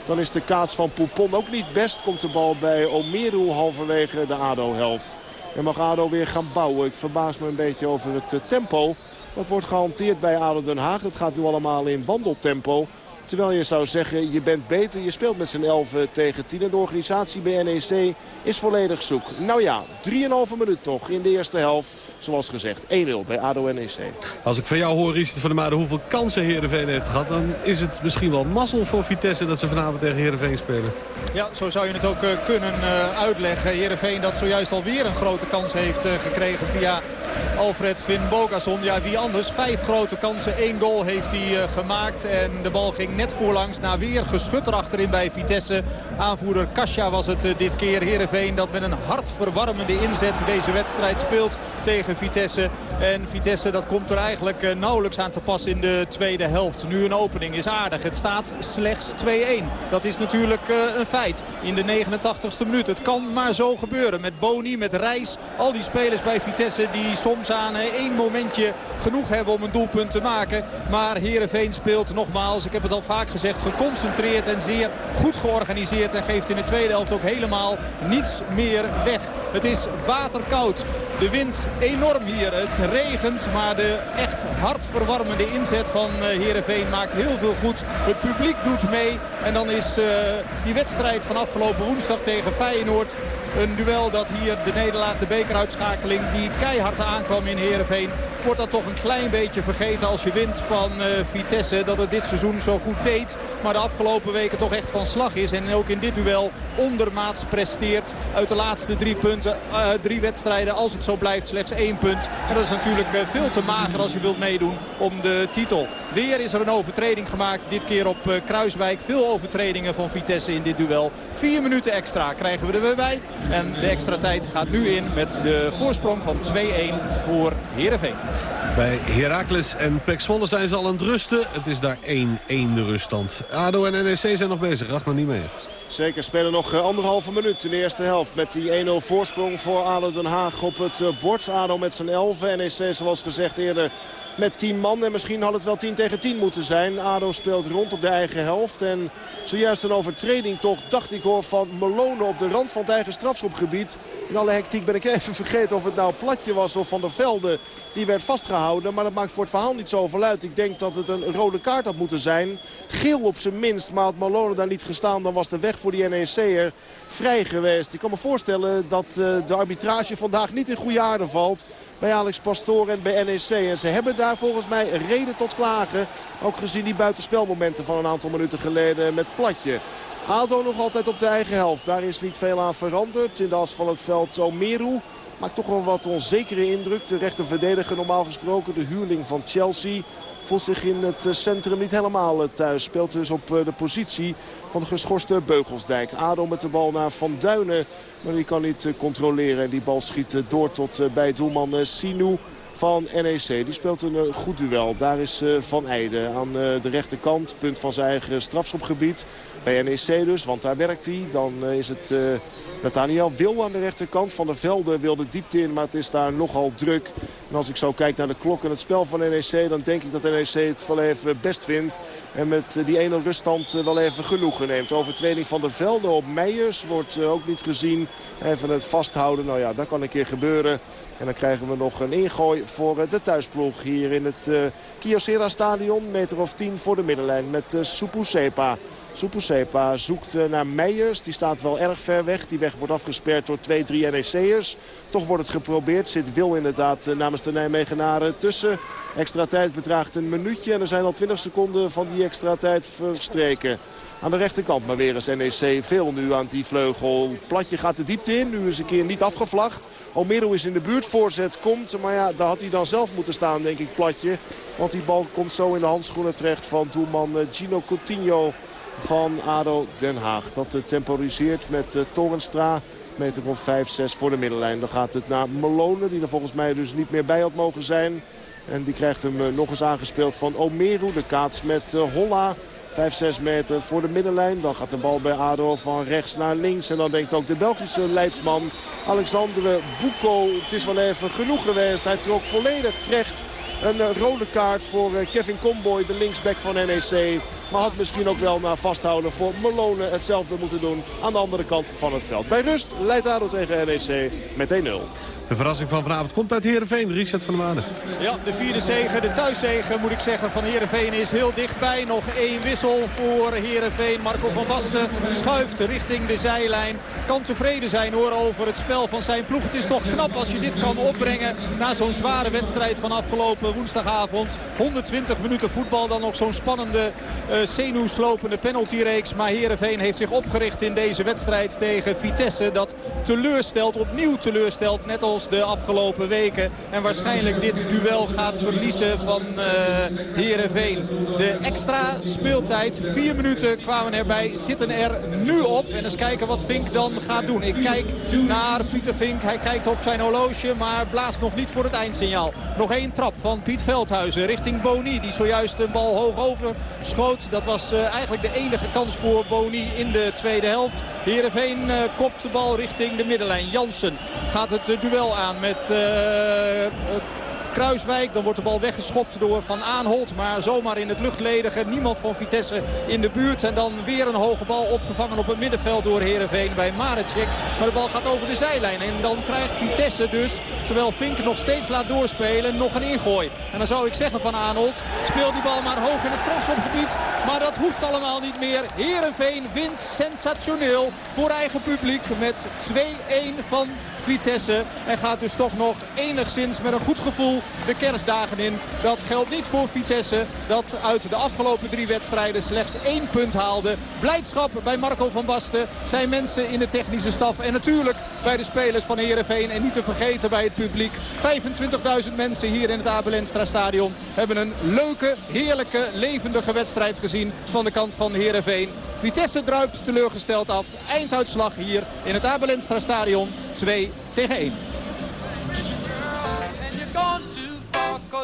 Dan is de kaats van Poupon ook niet best. Komt de bal bij Omeru halverwege de ADO-helft. En mag ADO weer gaan bouwen. Ik verbaas me een beetje over het uh, tempo. Dat wordt gehanteerd bij ADO Den Haag. Het gaat nu allemaal in wandeltempo. Terwijl je zou zeggen, je bent beter. Je speelt met z'n 11 tegen 10. En de organisatie bij NEC is volledig zoek. Nou ja, 3,5 minuut nog in de eerste helft. Zoals gezegd, 1-0 bij ADO NEC. Als ik van jou hoor, Richard van der Maarden, hoeveel kansen Heerenveen heeft gehad... dan is het misschien wel mazzel voor Vitesse dat ze vanavond tegen Heerenveen spelen. Ja, zo zou je het ook uh, kunnen uh, uitleggen. Heerenveen dat zojuist alweer een grote kans heeft uh, gekregen via Alfred Finn Bogason. Ja, wie anders? Vijf grote kansen. één goal heeft hij eh, gemaakt. En de bal ging net voorlangs naar weer geschut achterin bij Vitesse. Aanvoerder Kasia was het eh, dit keer. Heerenveen dat met een hartverwarmende inzet deze wedstrijd speelt tegen Vitesse. En Vitesse dat komt er eigenlijk eh, nauwelijks aan te pas in de tweede helft. Nu een opening is aardig. Het staat slechts 2-1. Dat is natuurlijk een feit in de 89ste minuut. Het kan maar zo gebeuren met Boni, met Reis. Al die spelers bij Vitesse die soms aan eh, één momentje genoeg hebben om een doelpunt te maken. Maar Heerenveen speelt nogmaals, ik heb het al vaak gezegd, geconcentreerd en zeer goed georganiseerd. En geeft in de tweede helft ook helemaal niets meer weg. Het is waterkoud. De wind enorm hier. Het regent, maar de echt hartverwarmende inzet van eh, Heerenveen maakt heel veel goed. Het publiek doet mee. En dan is uh, die wedstrijd van afgelopen woensdag tegen Feyenoord een duel dat hier de nederlaag, de bekeruitschakeling die keihard aankwam in Heerenveen. Wordt dat toch een klein beetje vergeten als je wint van uh, Vitesse. Dat het dit seizoen zo goed deed. Maar de afgelopen weken toch echt van slag is. En ook in dit duel ondermaats presteert. Uit de laatste drie punten, uh, drie wedstrijden. Als het zo blijft slechts één punt. En dat is natuurlijk uh, veel te mager als je wilt meedoen om de titel. Weer is er een overtreding gemaakt. Dit keer op Kruiswijk. Veel overtredingen van Vitesse in dit duel. Vier minuten extra krijgen we er weer bij. En de extra tijd gaat nu in met de voorsprong van 2-1 voor Heerenveen. Bij Heracles en Pek zijn ze al aan het rusten. Het is daar 1-1 de ruststand. ADO en NEC zijn nog bezig. Racht nog niet mee. Zeker, spelen nog anderhalve minuut in de eerste helft. Met die 1-0 voorsprong voor ADO Den Haag op het bord. ADO met zijn 11. NEC zoals gezegd eerder met 10 man. En misschien had het wel 10 tegen 10 moeten zijn. ADO speelt rond op de eigen helft. En zojuist een overtreding toch, dacht ik hoor, van Malone op de rand van het eigen strafschopgebied. In alle hectiek ben ik even vergeten of het nou Platje was of Van der Velde. Die werd vastgehouden, maar dat maakt voor het verhaal niet zoveel uit. Ik denk dat het een rode kaart had moeten zijn. Geel op zijn minst, maar had Malone daar niet gestaan, dan was de weg voor die NEC'er vrij geweest. Ik kan me voorstellen dat de arbitrage vandaag niet in goede aarde valt. Bij Alex Pastoor en bij NEC. En ze hebben daar volgens mij reden tot klagen. Ook gezien die buitenspelmomenten van een aantal minuten geleden met Platje. ADO nog altijd op de eigen helft. Daar is niet veel aan veranderd. In de as van het veld Omeru. Maakt toch wel wat onzekere indruk. De rechter verdediger normaal gesproken. De huurling van Chelsea voelt zich in het centrum niet helemaal thuis. Speelt dus op de positie van de geschorste Beugelsdijk. Ado met de bal naar Van Duinen. Maar die kan niet controleren. Die bal schiet door tot bij doelman Sinou van NEC. Die speelt een goed duel. Daar is Van Eijden aan de rechterkant. Punt van zijn eigen strafschopgebied. Bij NEC dus, want daar werkt hij. Dan is het Nathaniel Wil aan de rechterkant. Van der Velde wil de diepte in, maar het is daar nogal druk. En als ik zo kijk naar de klok en het spel van NEC... dan denk ik dat NEC het wel even best vindt. En met die 1-0 ruststand wel even genoegen neemt. Overtreding van der Velde op Meijers wordt ook niet gezien. Even het vasthouden, nou ja, dat kan een keer gebeuren. En dan krijgen we nog een ingooi voor de thuisploeg hier in het uh, Kyocera stadion. Meter of 10 voor de middenlijn met uh, Supusepa. Zoekt naar Meijers. Die staat wel erg ver weg. Die weg wordt afgesperd door twee, drie NEC'ers. Toch wordt het geprobeerd. Zit Wil inderdaad namens de Nijmegenaren tussen. Extra tijd bedraagt een minuutje. En er zijn al 20 seconden van die extra tijd verstreken. Aan de rechterkant maar weer eens NEC. Veel nu aan die vleugel. Platje gaat de diepte in. Nu is een keer niet afgevlacht. Almero is in de buurt. Voorzet komt. Maar ja, daar had hij dan zelf moeten staan, denk ik, Platje. Want die bal komt zo in de handschoenen terecht van doelman Gino Coutinho van ADO Den Haag. Dat temporiseert met Torenstra. Meter of 5, 6 voor de middenlijn. Dan gaat het naar Malone, die er volgens mij dus niet meer bij had mogen zijn. En die krijgt hem nog eens aangespeeld van Omeru. De kaats met Holla. 5-6 meter voor de middenlijn. Dan gaat de bal bij ADO van rechts naar links. En dan denkt ook de Belgische leidsman Alexandre Bouko. Het is wel even genoeg geweest. Hij trok volledig terecht een rode kaart voor Kevin Comboy, de linksback van NEC. Maar had misschien ook wel na vasthouden voor Malone hetzelfde moeten doen aan de andere kant van het veld. Bij rust leidt ADO tegen NEC met 1-0. De verrassing van vanavond komt uit Heerenveen. Richard van der Maden. Ja, de vierde zegen, de thuiszegen moet ik zeggen van Heerenveen is heel dichtbij. Nog één wissel voor Heerenveen. Marco van Basten schuift richting de zijlijn. Kan tevreden zijn hoor over het spel van zijn ploeg. Het is toch knap als je dit kan opbrengen na zo'n zware wedstrijd van afgelopen woensdagavond. 120 minuten voetbal, dan nog zo'n spannende uh, zenuwslopende penaltyreeks. Maar Heerenveen heeft zich opgericht in deze wedstrijd tegen Vitesse. Dat teleurstelt, opnieuw teleurstelt. Net als de afgelopen weken. En waarschijnlijk dit duel gaat verliezen van uh, Heerenveen. De extra speeltijd, vier minuten kwamen erbij, zitten er nu op. En eens kijken wat Vink dan gaat doen. Ik kijk naar Pieter Vink. Hij kijkt op zijn horloge, maar blaast nog niet voor het eindsignaal. Nog één trap van Piet Veldhuizen richting Boni. Die zojuist een bal hoog over schoot. Dat was uh, eigenlijk de enige kans voor Boni in de tweede helft. Heerenveen uh, kopt de bal richting de middenlijn. Jansen gaat het uh, duel aan met... Kruiswijk. Dan wordt de bal weggeschopt door Van Aanholt. Maar zomaar in het luchtledige. Niemand van Vitesse in de buurt. En dan weer een hoge bal opgevangen op het middenveld door Herenveen bij Marecek. Maar de bal gaat over de zijlijn. En dan krijgt Vitesse dus, terwijl Fink nog steeds laat doorspelen, nog een ingooi. En dan zou ik zeggen van Aanholt, speel die bal maar hoog in het strafschopgebied. Maar dat hoeft allemaal niet meer. Herenveen wint sensationeel voor eigen publiek met 2-1 van Vitesse. En gaat dus toch nog enigszins met een goed gevoel de kerstdagen in. Dat geldt niet voor Vitesse. Dat uit de afgelopen drie wedstrijden slechts één punt haalde. Blijdschap bij Marco van Basten. Zijn mensen in de technische staf. En natuurlijk bij de spelers van Heerenveen. En niet te vergeten bij het publiek. 25.000 mensen hier in het Abelenstra stadion. Hebben een leuke, heerlijke, levendige wedstrijd gezien van de kant van Heerenveen. Vitesse druipt teleurgesteld af. Einduitslag hier in het Abelenstra stadion 2 tegen 1.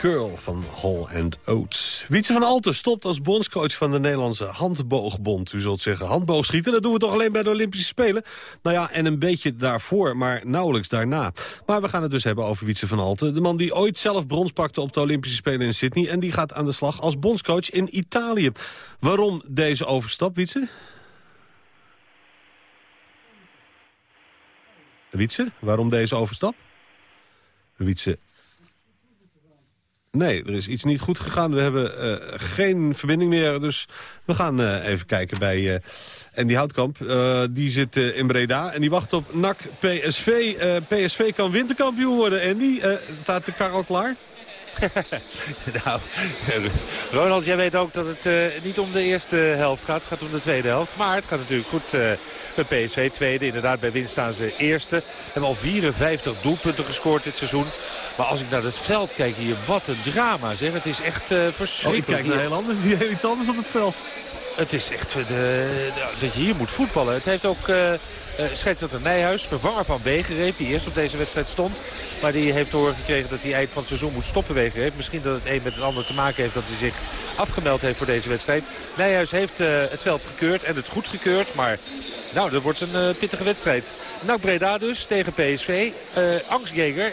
Girl van Hall and Oates. Wietse van Alten stopt als bondscoach van de Nederlandse handboogbond. U zult zeggen, handboogschieten, dat doen we toch alleen bij de Olympische Spelen? Nou ja, en een beetje daarvoor, maar nauwelijks daarna. Maar we gaan het dus hebben over Wietse van Alten. De man die ooit zelf brons pakte op de Olympische Spelen in Sydney... en die gaat aan de slag als bondscoach in Italië. Waarom deze overstap, Wietse? Wietse, waarom deze overstap? Wietse Nee, er is iets niet goed gegaan. We hebben uh, geen verbinding meer, dus we gaan uh, even kijken bij uh, Andy Houtkamp. die zit in Breda en die wacht op NAC PSV. PSV kan winterkampioen worden. Andy, staat de kar al klaar? nou, Ronald, jij weet ook dat het niet om de eerste helft gaat. Het gaat om de tweede helft. Maar het gaat natuurlijk goed met PSV. Tweede, inderdaad, bij winst staan ze eerste. Hebben al 54 doelpunten gescoord dit seizoen. Maar als ik naar het veld kijk hier, wat een drama zeg. Het is echt eh Oh, ik verschrikkelijk. kijk naar hier. heel anders. Je iets anders op het veld. Het is echt eh, de, de- dat je hier moet voetballen. Het heeft ook eh uh, scheidsrechter Nijhuis, vervanger van Wegereep... die eerst op deze wedstrijd stond. Maar die heeft te horen gekregen dat hij eind van het seizoen moet stoppen Wegereep. Misschien dat het een met het ander te maken heeft dat hij zich afgemeld heeft voor deze wedstrijd. Nijhuis heeft het veld gekeurd en het goed gekeurd. Maar nou, dat wordt een pittige wedstrijd. NAC Breda dus tegen PSV. Eh angstjeger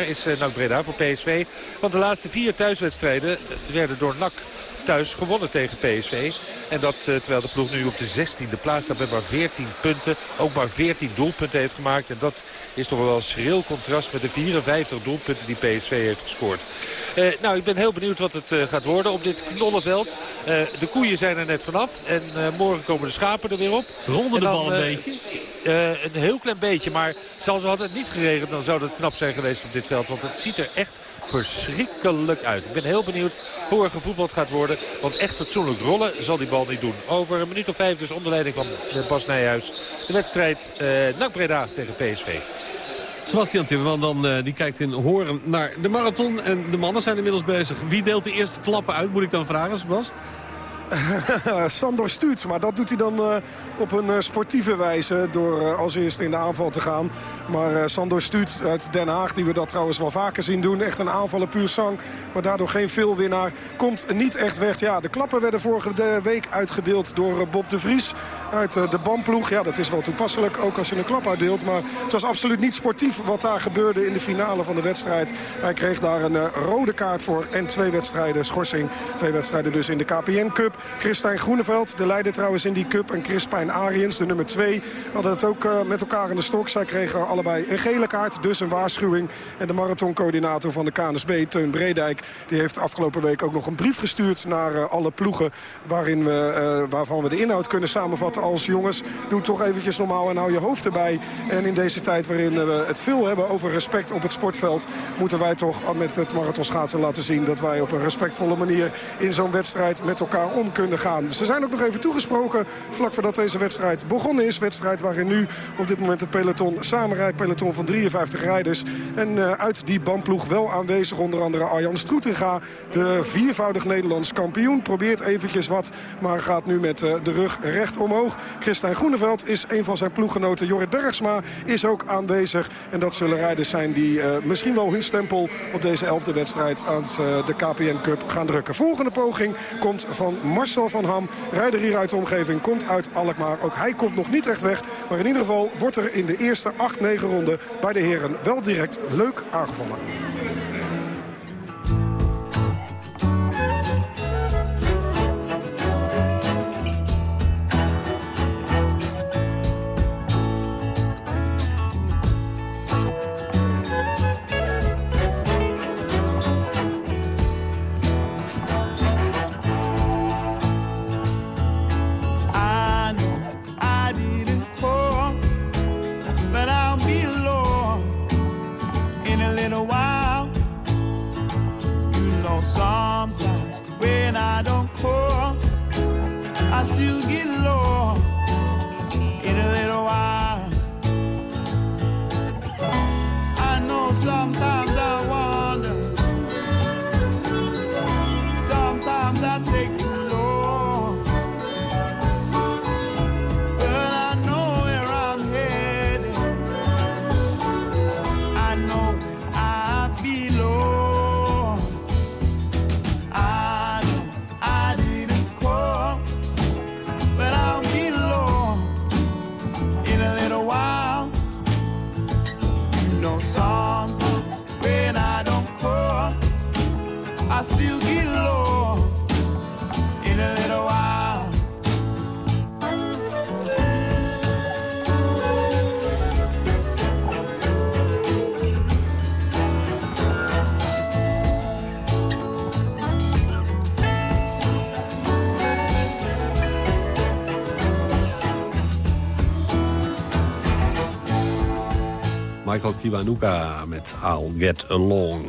is, eh, NAC Breda voor PSV. Want de laatste vier thuiswedstrijden werden door NAC thuis gewonnen tegen PSV. En dat eh, terwijl de ploeg nu op de 16e plaats staat met maar 14 punten. Ook maar 14 doelpunten heeft gemaakt. En dat is toch wel een schril contrast met de 54 doelpunten die PSV heeft gescoord. Eh, nou, ik ben heel benieuwd wat het eh, gaat worden op dit knollenveld. De koeien zijn er net vanaf. En morgen komen de schapen er weer op. Rolde En de bal een beetje? een heel klein beetje. Maar zelfs al had het niet geregend, dan zou dat knap zijn geweest op dit veld. Want het ziet er echt verschrikkelijk uit. Ik ben heel benieuwd hoe er gevoetbald gaat worden. Want echt fatsoenlijk rollen zal die bal niet doen. Over een minuut of vijf dus onder leiding van eh, Bas Nijhuis. De wedstrijd eh NAC Breda tegen PSV. Sebastian Timmerman dan, eh, die kijkt in Horen naar de marathon. En de mannen zijn inmiddels bezig. Wie deelt de eerste klappen uit, moet ik dan vragen, Sebas? Sandor Stuut, maar dat doet hij dan eh, op een eh, sportieve wijze door eh, als eerste in de aanval te gaan. Maar Sandor Stuut uit Den Haag, die we dat trouwens wel vaker zien doen. Echt een aanvaller puur sang, maar daardoor geen veelwinnaar. Komt niet echt weg. Ja, de klappen werden vorige week uitgedeeld door Bob de Vries uit de BAM-ploeg. Ja, dat is wel toepasselijk, ook als je een klap uitdeelt. Maar het was absoluut niet sportief wat daar gebeurde in de finale van de wedstrijd. Hij kreeg daar een rode kaart voor en twee wedstrijden schorsing. Twee wedstrijden dus in de KPN Cup. Christijn Groeneveld, de leider trouwens in die cup. En Crispijn Ariens, de nummer twee, hadden het ook eh, met elkaar in de stok. Zij kregen allebei een gele kaart, dus een waarschuwing. En de marathoncoördinator van de KNSB, Teun Bredijk... die heeft afgelopen week ook nog een brief gestuurd naar eh, alle ploegen... Waarin we, eh, waarvan we de inhoud kunnen samenvatten als jongens... doe toch eventjes normaal en hou je hoofd erbij. En in deze tijd waarin we het veel hebben over respect op het sportveld... moeten wij toch met het marathonschaatsen laten zien... dat wij op een respectvolle manier in zo'n wedstrijd met elkaar kunnen gaan. Ze zijn ook nog even toegesproken vlak voordat deze wedstrijd begonnen is. Wedstrijd waarin nu op dit moment het peloton samenrijdt. Peloton van 53 rijders. En eh, uit die bandploeg wel aanwezig onder andere Arjan Stroetinga. De viervoudig Nederlands kampioen. Probeert eventjes wat, maar gaat nu met eh, de rug recht omhoog. Christijn Groeneveld is een van zijn ploeggenoten. Jorrit Bergsma is ook aanwezig. En dat zullen rijders zijn die eh, misschien wel hun stempel op deze elfde wedstrijd aan de KPN Cup gaan drukken. Volgende poging komt van Marcel van Ham. Rijder hier uit de omgeving, komt uit Alkmaar. Ook hij komt nog niet echt weg. Maar in ieder geval wordt er in de eerste 8-9 ronden bij de heren wel direct leuk aangevallen. Still get low Kiwanuka met I'll Get Along.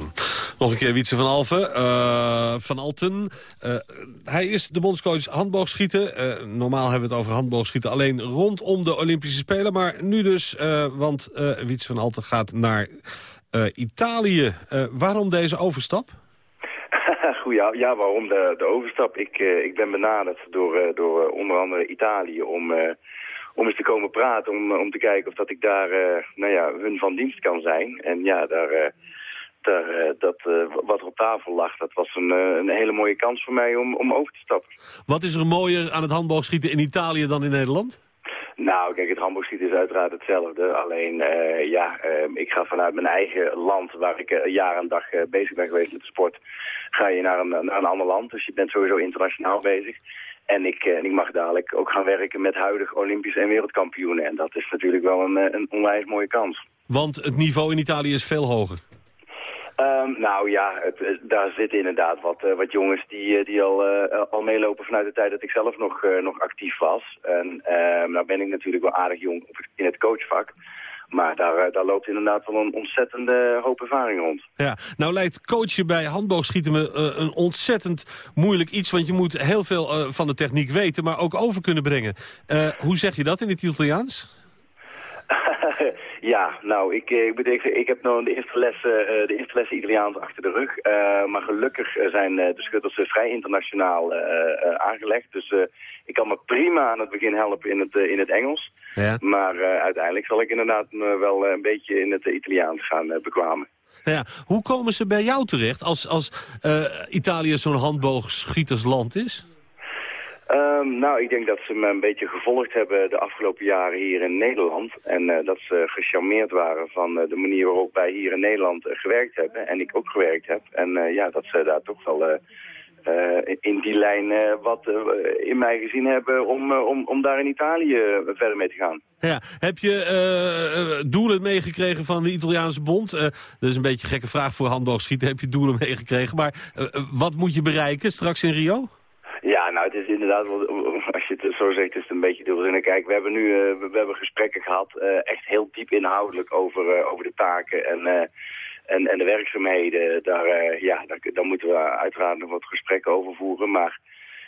Nog een keer Wietse van Alphen. eh, van Alten. Eh, hij is de bondscoach handboogschieten. Eh, normaal hebben we het over handboogschieten alleen rondom de Olympische Spelen. Maar nu dus, want Wietse van Alten gaat naar... Italië. Waarom deze overstap? Goed, ja, waarom de, de overstap? Ik, ik ben benaderd door, door onder andere Italië om, om eens te komen praten. Om, om te kijken of dat ik daar eh, nou ja, hun van dienst kan zijn. En ja, daar, eh, daar, eh, dat, eh, wat er op tafel lag, dat was een, eh, een hele mooie kans voor mij om, om over te stappen. Wat is er mooier aan het handboogschieten in Italië dan in Nederland? Nou, kijk, het handboogschieten is uiteraard hetzelfde. Alleen, eh, ja, eh, ik ga vanuit mijn eigen land, waar ik eh, jaar en dag eh, bezig ben geweest met de sport, ga je naar een, naar een ander land. Dus je bent sowieso internationaal bezig. En ik, eh, en ik mag dadelijk ook gaan werken met huidig Olympische en wereldkampioenen. En dat is natuurlijk wel een, eh, een onwijs mooie kans. Want het niveau in Italië is veel hoger. Ehm, nou ja, het, daar zitten inderdaad wat, eh, wat jongens die, die al, al meelopen vanuit de tijd dat ik zelf nog, nog actief was. En ehm, nou ben ik natuurlijk wel aardig jong in het coachvak. Maar daar, eh, daar loopt inderdaad wel een ontzettende hoop ervaring rond. Ja, nou lijkt coachen bij handboogschieten me eh, een ontzettend moeilijk iets... want je moet heel veel eh, van de techniek weten, maar ook over kunnen brengen. Hoe zeg je dat in het Italiaans? ja, nou, ik, ik, even, ik heb nog de eerste lessen, de eerste Italiaans achter de rug. Maar gelukkig zijn de schutters vrij internationaal aangelegd. Dus ik kan me prima aan het begin helpen in het, eh, in het Engels. Ja. Maar eh, uiteindelijk zal ik inderdaad me wel eh, een beetje in het Italiaans gaan bekwamen. Nou ja, hoe komen ze bij jou terecht als, als Italië zo'n handboogschietersland is? Ehm, nou, ik denk dat ze me een beetje gevolgd hebben de afgelopen jaren hier in Nederland. En dat ze gecharmeerd waren van de manier waarop wij hier in Nederland gewerkt hebben. En ik ook gewerkt heb. En ja, dat ze daar toch wel eh, in die lijn eh, wat eh, in mij gezien hebben om, om, om daar in Italië verder mee te gaan. Ja, heb je doelen meegekregen van de Italiaanse bond? Dat is een beetje een gekke vraag voor handboogschieten. Heb je doelen meegekregen? Maar wat moet je bereiken straks in Rio? Ja, nou, het is inderdaad, als je het zo zegt, is het een beetje dubbelzinnig. Kijk, we hebben nu we, we hebben gesprekken gehad, eh, echt heel diep inhoudelijk over, over de taken en, en, en de werkzaamheden. Daar, eh, ja, daar, daar moeten we uiteraard nog wat gesprekken over voeren. Maar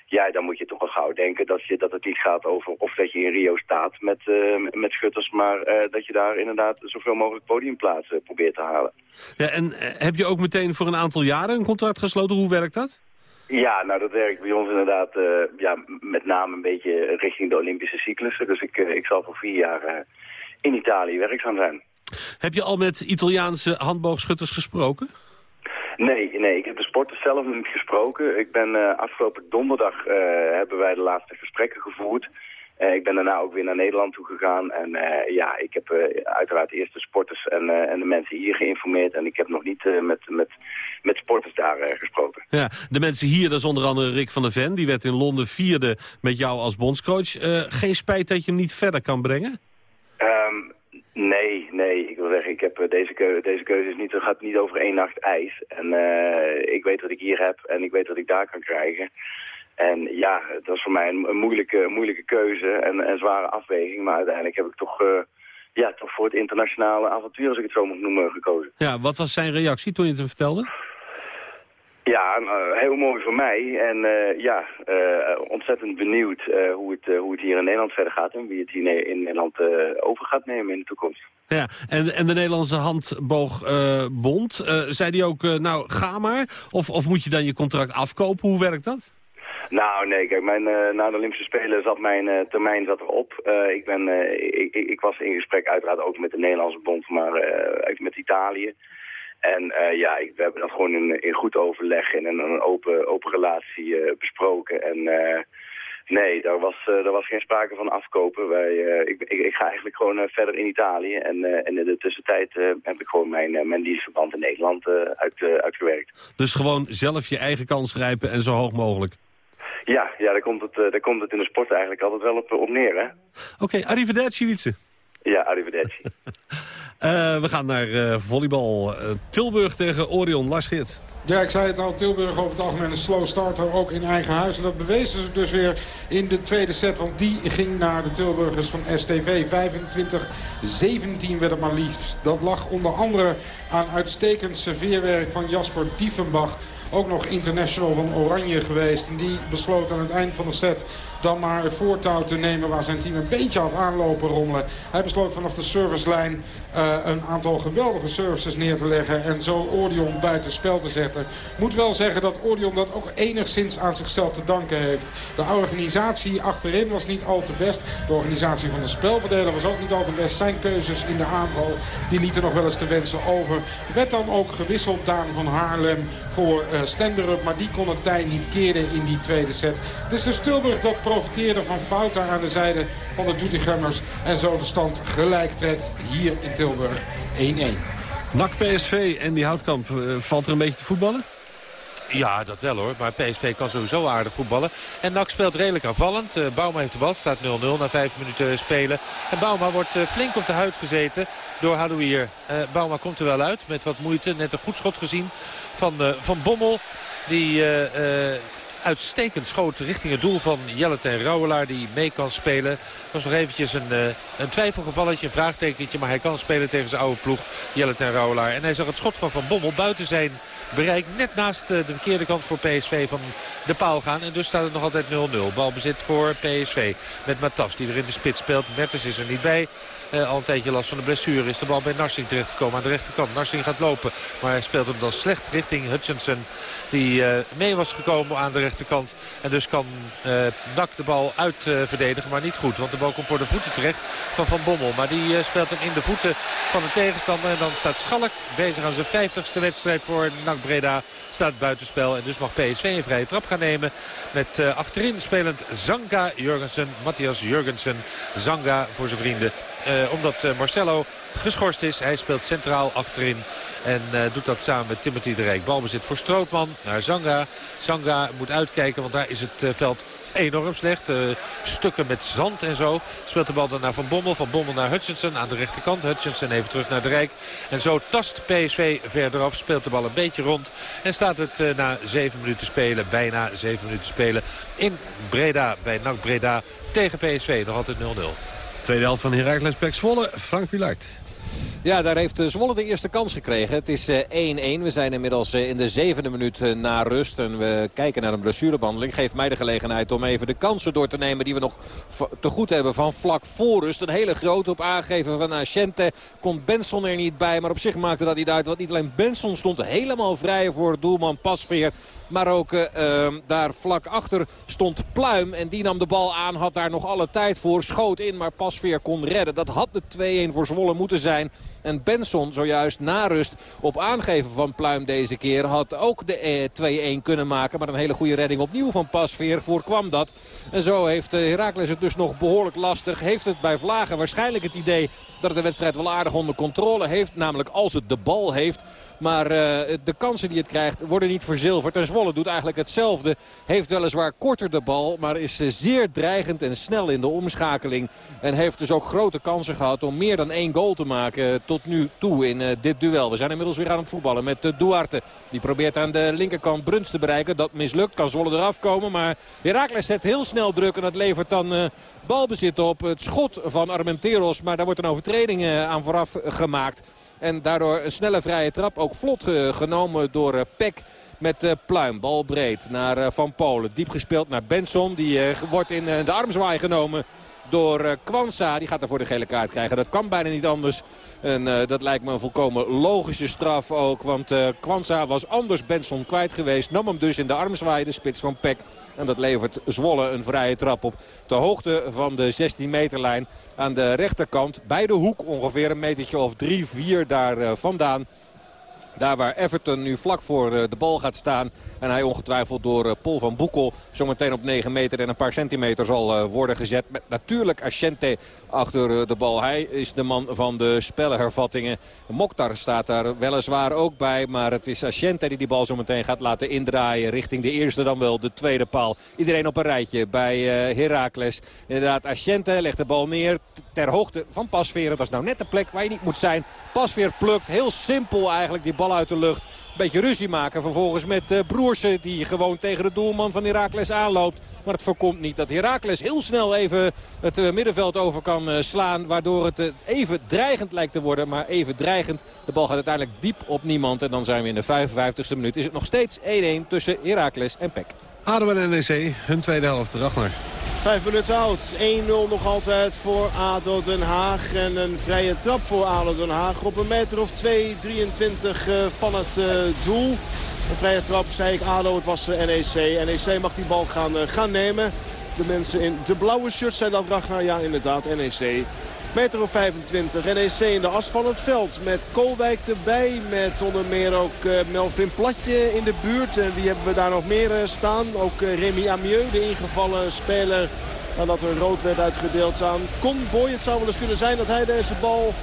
ja, dan moet je toch wel gauw denken dat, je, dat het niet gaat over of dat je in Rio staat met, eh, met schutters, maar eh, dat je daar inderdaad zoveel mogelijk podiumplaatsen probeert te halen. Ja, en heb je ook meteen voor een aantal jaren een contract gesloten? Hoe werkt dat? Ja, nou dat werkt bij ons inderdaad ja, met name een beetje richting de Olympische cyclussen. Dus ik, ik zal voor vier jaar in Italië werkzaam zijn. Heb je al met Italiaanse handboogschutters gesproken? Nee, nee, ik heb de sporters zelf niet gesproken. Ik ben eh, afgelopen donderdag eh, hebben wij de laatste gesprekken gevoerd. Eh, ik ben daarna ook weer naar Nederland toe gegaan. En ja, ik heb uiteraard eerst de sporters en, en de mensen hier geïnformeerd. En ik heb nog niet met, met, met sporters daar gesproken. Ja, de mensen hier, dat is onder andere Rick van der Ven. Die werd in Londen vierde met jou als bondscoach. Geen spijt dat je hem niet verder kan brengen? Ehm, nee. Ik heb, eh, deze, keu deze keuze is niet, gaat niet over één nacht ijs. En eh, ik weet wat ik hier heb en ik weet wat ik daar kan krijgen. En ja, het was voor mij een, moeilijke, moeilijke keuze en een zware afweging. Maar uiteindelijk heb ik toch, eh, ja, toch voor het internationale avontuur, als ik het zo moet noemen, gekozen. Ja, wat was zijn reactie toen je het hem vertelde? Ja, heel mooi voor mij. En ja, ontzettend benieuwd hoe, het, hoe het hier in Nederland verder gaat... en wie het hier in Nederland over gaat nemen in de toekomst. Ja, en, en de Nederlandse handboogbond, eh zei die ook, eh, nou ga maar? Of, of moet je dan je contract afkopen? Hoe werkt dat? Nou, nee, kijk, mijn, eh, na de Olympische Spelen zat mijn eh, termijn zat erop. Eh, ik, ben, eh, ik, ik, was in gesprek uiteraard ook met de Nederlandse bond, maar eh, met Italië. En eh, ja, ik, we hebben dat gewoon in, in goed overleg en een open, open relatie eh, besproken. En eh, nee, daar was, eh, daar was geen sprake van afkopen. Wij, eh, ik, ik, ik ga eigenlijk gewoon eh, verder in Italië. En, en in de tussentijd heb ik gewoon mijn, mijn dienstverband in Nederland uit, uitgewerkt. Dus gewoon zelf je eigen kans grijpen en zo hoog mogelijk. Ja, ja daar, komt het, daar komt het in de sport eigenlijk altijd wel op, op neer, hè? Oké, arrivederci Wietse. Ja, arrivederci. We gaan naar eh, volleybal. Tilburg tegen Orion, Lars Geert. Ja, ik zei het al, Tilburg over het algemeen een slow starter, ook in eigen huis. En dat bewezen ze dus weer in de tweede set, want die ging naar de Tilburgers van STV. 25-17 werd het maar liefst. Dat lag onder andere aan uitstekend serveerwerk van Jasper Diefenbach. Ook nog international van Oranje geweest. En die besloot aan het eind van de set dan maar voortouw te nemen... waar zijn team een beetje had aanlopen rommelen. Hij besloot vanaf de servicelijn uh, een aantal geweldige services neer te leggen... en zo Orion buiten spel te zetten. Moet wel zeggen dat Orion dat ook enigszins aan zichzelf te danken heeft. De organisatie achterin was niet al te best. De organisatie van de spelverdeler was ook niet al te best. Zijn keuzes in de aanval die lieten nog wel eens te wensen over. Werd dan ook gewisseld Daan van Haarlem voor uh, Stenderup. Maar die kon het tij niet keren in die tweede set. Dus de Tilburg dat profiteerde van fouten aan de zijde van de Doetinchemmers. En zo de stand gelijk trekt hier in Tilburg 1-1. NAC PSV en die Houtkamp, uh, valt er een beetje te voetballen? Ja, dat wel hoor. Maar PSV kan sowieso aardig voetballen. En NAC speelt redelijk aanvallend. Uh, Bouma heeft de bal, staat 0-0 na vijf minuten spelen. En Bouma wordt flink op de huid gezeten door Hadouier. Uh, Bouma komt er wel uit met wat moeite. Net een goed schot gezien van, van Bommel. Die uitstekend schoot richting het doel van Jelle ten Rouwelaar die mee kan spelen. Dat was nog eventjes een, uh, een twijfelgevalletje, een vraagtekentje. Maar hij kan spelen tegen zijn oude ploeg, Jelle ten Rouwelaar. En hij zag het schot van Van Bommel buiten zijn bereik net naast uh, de verkeerde kant voor PSV van de paal gaan. En dus staat het nog altijd 0-0. Balbezit voor PSV met Matas die er in de spits speelt. Mertens is er niet bij. Uh, al een tijdje last van de blessure is de bal bij Narsing terechtgekomen aan de rechterkant. Narsing gaat lopen, maar hij speelt hem dan slecht richting Hutchinson. Die uh, mee was gekomen aan de rechterkant. En dus kan uh, Nak de bal uitverdedigen, maar niet goed. Want de bal komt voor de voeten terecht van Van Bommel. Maar die speelt hem in de voeten van de tegenstander. En dan staat Schalk bezig aan zijn 50ste wedstrijd voor Nak Breda. Staat buitenspel en dus mag PSV een vrije trap gaan nemen. Met achterin spelend Zanga Jurgensen, Matthias Jurgensen. Zanga voor zijn vrienden. Omdat uh, Marcelo geschorst is. Hij speelt centraal achterin. En uh, doet dat samen met Timothy de Rijk. Balbezit voor Strootman naar Zanga. Zanga moet uitkijken, want daar is het veld enorm slecht. Stukken met zand en zo. Speelt de bal dan naar Van Bommel. Van Bommel naar Hutchinson aan de rechterkant. Hutchinson even terug naar de Rijk. En zo tast PSV verderaf. Speelt de bal een beetje rond. En staat het na zeven minuten spelen. Bijna zeven minuten spelen. In Breda. Bij NAC Breda tegen PSV. Nog altijd 0-0. Tweede helft van Heracles Pek Zwolle. Frank Wilaert. Ja, daar heeft Zwolle de eerste kans gekregen. Het is 1-1. We zijn inmiddels in de zevende minuut na rust. En we kijken naar een blessurebehandeling. Geeft mij de gelegenheid om even de kansen door te nemen... die we nog te goed hebben van vlak voor rust. Een hele grote op aangeven van Ascente. Komt Benson er niet bij. Maar op zich maakte dat niet uit. Want niet alleen Benson stond helemaal vrij voor doelman Pasveer. Maar ook uh, daar vlak achter stond Pluim. En die nam de bal aan. Had daar nog alle tijd voor. Schoot in, maar Pasveer kon redden. Dat had de 2-1 voor Zwolle moeten zijn. En Benson zojuist na rust op aangeven van Pluim deze keer... had ook de 2-1 kunnen maken. Maar een hele goede redding opnieuw van Pasveer voorkwam dat. En zo heeft Heracles het dus nog behoorlijk lastig. Heeft het bij Vlagen waarschijnlijk het idee dat het de wedstrijd wel aardig onder controle heeft. Namelijk als het de bal heeft. Maar uh, de kansen die het krijgt worden niet verzilverd. En Zwolle doet eigenlijk hetzelfde. Heeft weliswaar korter de bal. Maar is zeer dreigend en snel in de omschakeling. En heeft dus ook grote kansen gehad om meer dan één goal te maken tot nu toe in dit duel. We zijn inmiddels weer aan het voetballen met Duarte. Die probeert aan de linkerkant Bruns te bereiken. Dat mislukt. Kan Zwolle eraf komen. Maar Heracles zet heel snel druk. En dat levert dan balbezit op. Het schot van Armenteros. Maar daar wordt een overtreding aan vooraf gemaakt. En daardoor een snelle vrije trap. Ook vlot genomen door Peck met Pluim. Bal breed naar Van Polen. Diep gespeeld naar Benson. Die wordt in de armzwaai genomen door uh, Kwanza. Die gaat daarvoor de gele kaart krijgen. Dat kan bijna niet anders. En uh, dat lijkt me een volkomen logische straf ook. Want uh, was anders Benson kwijt geweest. Nam hem dus in de armzwaai, de spits van Peck. En dat levert Zwolle een vrije trap op. De hoogte van de 16 meterlijn aan de rechterkant. Bij de hoek ongeveer een metertje of 3-4 daar vandaan. Daar waar Everton nu vlak voor de bal gaat staan. En hij ongetwijfeld door Paul van Boekel zometeen op 9 meter en een paar centimeter zal worden gezet. Met natuurlijk Ascente achter de bal. Hij is de man van de spellenhervattingen. Mokhtar staat daar weliswaar ook bij. Maar het is Ascente die die bal zometeen gaat laten indraaien. Richting de eerste dan wel de tweede paal. Iedereen op een rijtje bij Heracles. Inderdaad, Ascente legt de bal neer ter hoogte van Pasveer. Dat is nou net de plek waar je niet moet zijn. Pasveer plukt heel simpel eigenlijk die bal uit de lucht. beetje ruzie maken vervolgens met uh, Broersen. Die gewoon tegen de doelman van Heracles aanloopt. Maar het voorkomt niet dat Heracles heel snel even het uh, middenveld over kan uh, slaan. Waardoor het even dreigend lijkt te worden. Maar even dreigend. De bal gaat uiteindelijk diep op niemand. En dan zijn we in de 55ste minuut. Is het nog steeds 1-1 tussen Heracles en PEC. ADO en NEC, hun tweede helft. Ragnar. Vijf minuten oud. 1-0 nog altijd voor ADO Den Haag. En een vrije trap voor ADO Den Haag. Op een meter of 2, 23 uh, van het uh, doel. Een vrije trap, zei ik ADO, het was uh, NEC. NEC mag die bal gaan, gaan nemen. De mensen in de blauwe shirts zijn dat Ragnar. Ja, inderdaad, NEC. Meter of 25. NEC in de as van het veld. Met Koolwijk erbij. Met onder meer ook uh, Melvin Platje in de buurt. En wie hebben we daar nog meer uh, staan? Ook uh, Remy Amieux, de ingevallen speler. Nadat er rood werd uitgedeeld aan Conboy. Het zou wel eens kunnen zijn dat hij deze bal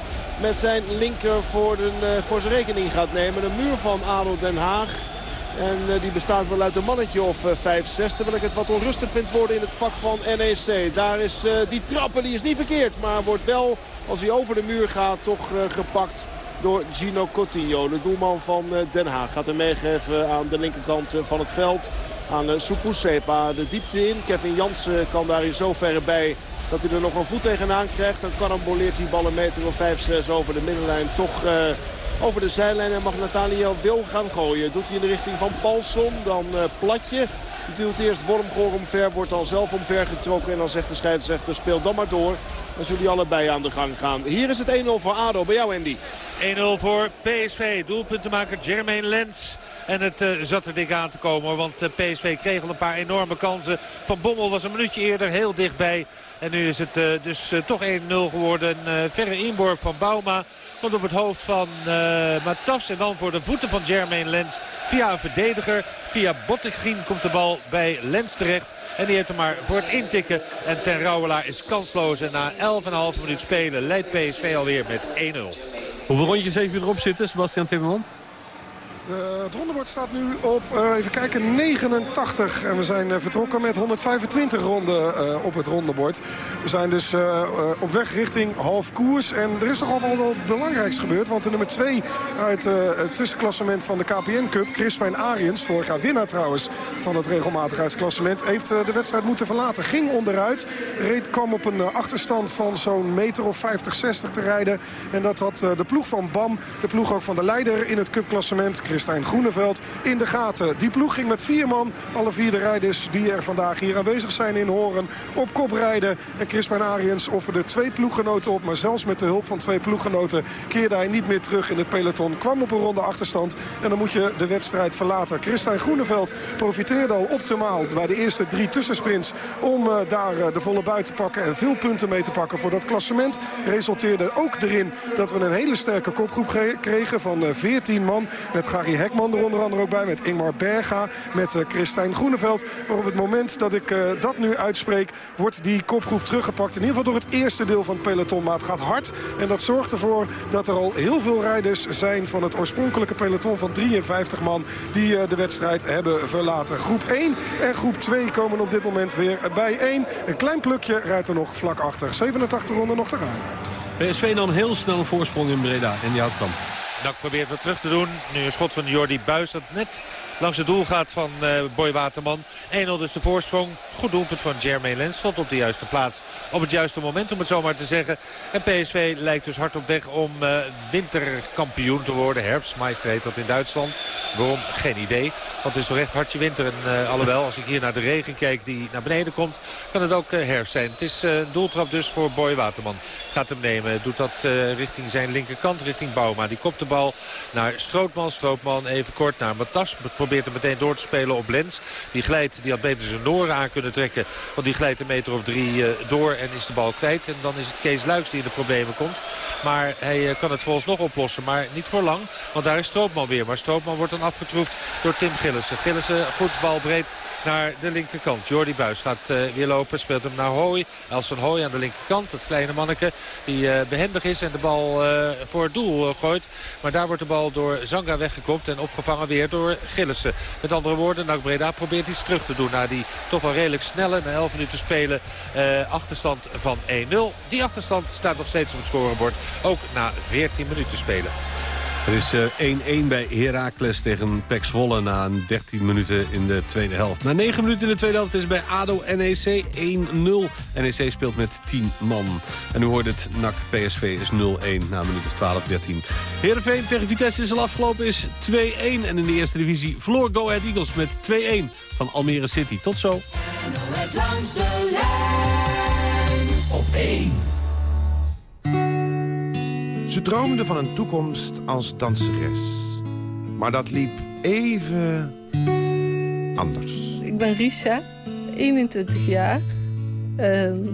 met zijn linker voor, de, voor zijn rekening gaat nemen. De muur van ADO Den Haag. En uh, die bestaat wel uit een mannetje of 5, 6. Terwijl ik het wat onrustig vind worden in het vak van NEC. Daar is uh, die trappen, die is niet verkeerd. Maar wordt wel, als hij over de muur gaat, toch gepakt door Gino Coutinho. De doelman van Den Haag gaat hem meegeven aan de linkerkant van het veld. Aan Supusepa de diepte in. Kevin Jansen kan daar in zoverre bij dat hij er nog een voet tegenaan krijgt. Dan karamboleert die bal een meter of 5, 6 over de middenlijn. Toch over de zijlijn en mag Nathaniel wil gaan gooien. Doet hij in de richting van Paulson. Dan uh, Platje. Natuurlijk eerst Wormgoor omver. Wordt dan zelf omver getrokken. En dan zegt de scheidsrechter speel dan maar door. Dan zullen die allebei aan de gang gaan. Hier is het 1-0 voor ADO. Bij jou Andy. 1-0 voor PSV. Doelpuntenmaker Jermaine Lens. En het uh, zat er dik aan te komen. Want uh, PSV kreeg al een paar enorme kansen. Van Bommel was een minuutje eerder heel dichtbij. En nu is het dus toch 1-0 geworden. Verre inborg van Bauma. Komt op het hoofd van uh, Matafs. En dan voor de voeten van Jermaine Lens. Via een verdediger. Via Bottegrien komt de bal bij Lens terecht. En die heeft hem maar voor het intikken. En Ten Rouwelaar is kansloos. En na 11,5 minuut spelen leidt PSV alweer met 1-0. Hoeveel rondjes heeft u erop zitten, Sebastian Timmerman? Uh, het rondebord staat nu op, uh, even kijken, 89. En we zijn uh, vertrokken met 125 ronden op het rondebord. We zijn dus op weg richting half koers. En er is toch al wel wat belangrijks gebeurd. Want de nummer 2 uit het tussenklassement van de KPN Cup, Crispijn Ariens, vorig jaar winnaar trouwens van het regelmatigheidsklassement, heeft de wedstrijd moeten verlaten. Ging onderuit, reed, kwam op een achterstand van zo'n meter of 50, 60 te rijden. En dat had de ploeg van BAM, de ploeg ook van de leider in het cupklassement, Christijn Groeneveld in de gaten. Die ploeg ging met vier man, alle vier de rijders die er vandaag hier aanwezig zijn in Horen, op kop rijden. En Crispijn Ariens offerde twee ploeggenoten op, maar zelfs met de hulp van twee ploeggenoten keerde hij niet meer terug in het peloton. Kwam op een ronde achterstand en dan moet je de wedstrijd verlaten. Christijn Groeneveld profiteerde al optimaal bij de eerste drie tussensprints om uh, daar uh, de volle buiten te pakken en veel punten mee te pakken voor dat klassement. Resulteerde ook erin dat we een hele sterke kopgroep kregen van uh, 14 man met Gary Hekman er ook bij. Met Ingmar Berga, met uh, Christijn Groeneveld. Maar op het moment dat ik uh, dat nu uitspreek... wordt die kopgroep teruggepakt. In ieder geval door het eerste deel van het peloton. Maar het gaat hard. En dat zorgt ervoor dat er al heel veel rijders zijn... van het oorspronkelijke peloton van 53 man... die uh, de wedstrijd hebben verlaten. Groep 1 en groep 2 komen op dit moment weer bij 1. Een klein plukje rijdt er nog vlak achter. 87 ronden nog te gaan. PSV dan heel snel een voorsprong in Breda. En die houdt kamp. Nak probeert wat terug te doen. Nu een schot van Jordi Buis dat net langs het doel gaat van uh, Boy Waterman. 1-0 dus de voorsprong. Goed doelpunt van Jermaine Lens. Stond op de juiste plaats. Op het juiste moment om het zo maar te zeggen. En PSV lijkt dus hard op weg om uh, winterkampioen te worden. Herbstmeister heet dat in Duitsland. Waarom? Geen idee. Want het is toch echt hartje winter. En uh, alhoewel, als ik hier naar de regen kijk die naar beneden komt... kan het ook herfst zijn. Het is een doeltrap dus voor Boy Waterman. Gaat hem nemen. Doet dat richting zijn linkerkant, richting Bouma. Die kopt de bal naar Strootman. Strootman even kort naar Matas. Probeert hem meteen door te spelen op Lens. Die glijdt, die had beter zijn noren aan kunnen trekken. Want die glijdt een meter of drie uh, door en is de bal kwijt. En dan is het Kees Luiks die in de problemen komt. Maar hij uh, kan het volgens nog oplossen. Maar niet voor lang. Want daar is Strootman weer. Maar Strootman wordt dan afgetroefd door Tim Gillissen. Gillissen goed bal breed naar de linkerkant. Jordi Buis gaat uh, weer lopen. Speelt hem naar Hooi. Elson Hooi aan de linkerkant. Het kleine manneke die uh, behendig is en de bal uh, voor het doel gooit. Maar daar wordt de bal door Zanga weggekopt. En opgevangen weer door Gillissen. Met andere woorden, NAC Breda probeert iets terug te doen. Na die toch wel redelijk snelle, na 11 minuten spelen, achterstand van 1-0. Die achterstand staat nog steeds op het scorebord. Ook na 14 minuten spelen. Het is eh, 1-1 bij Heracles tegen Pek Zwolle na een 13 minuten in de tweede helft. Na 9 minuten in de tweede helft is bij ADO NEC 1-0. NEC speelt met 10 man. En u hoort het, NAC PSV is 0-1 na minuut 12-13. Heerenveen tegen Vitesse is al afgelopen, is 2-1. En in de eerste divisie verloor Go Ahead Eagles met 2-1 van Almere City. Tot zo. Langs de lijn op 1. Ze droomde van een toekomst als danseres. Maar dat liep even anders. Ik ben Risha, 21 jaar. Ehm,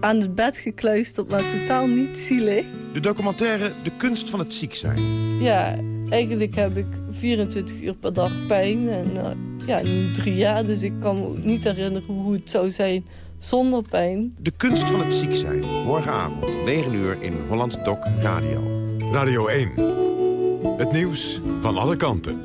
aan het bed gekluisterd, maar totaal niet zielig. De documentaire De kunst van het ziek zijn. Ja, eigenlijk heb ik 24 uur per dag pijn. En eh, ja, nu drie jaar, dus ik kan me ook niet herinneren hoe het zou zijn zonder pijn. De kunst van het ziek zijn. Morgenavond, 9 uur in Holland Doc Radio. Radio 1. Het nieuws van alle kanten.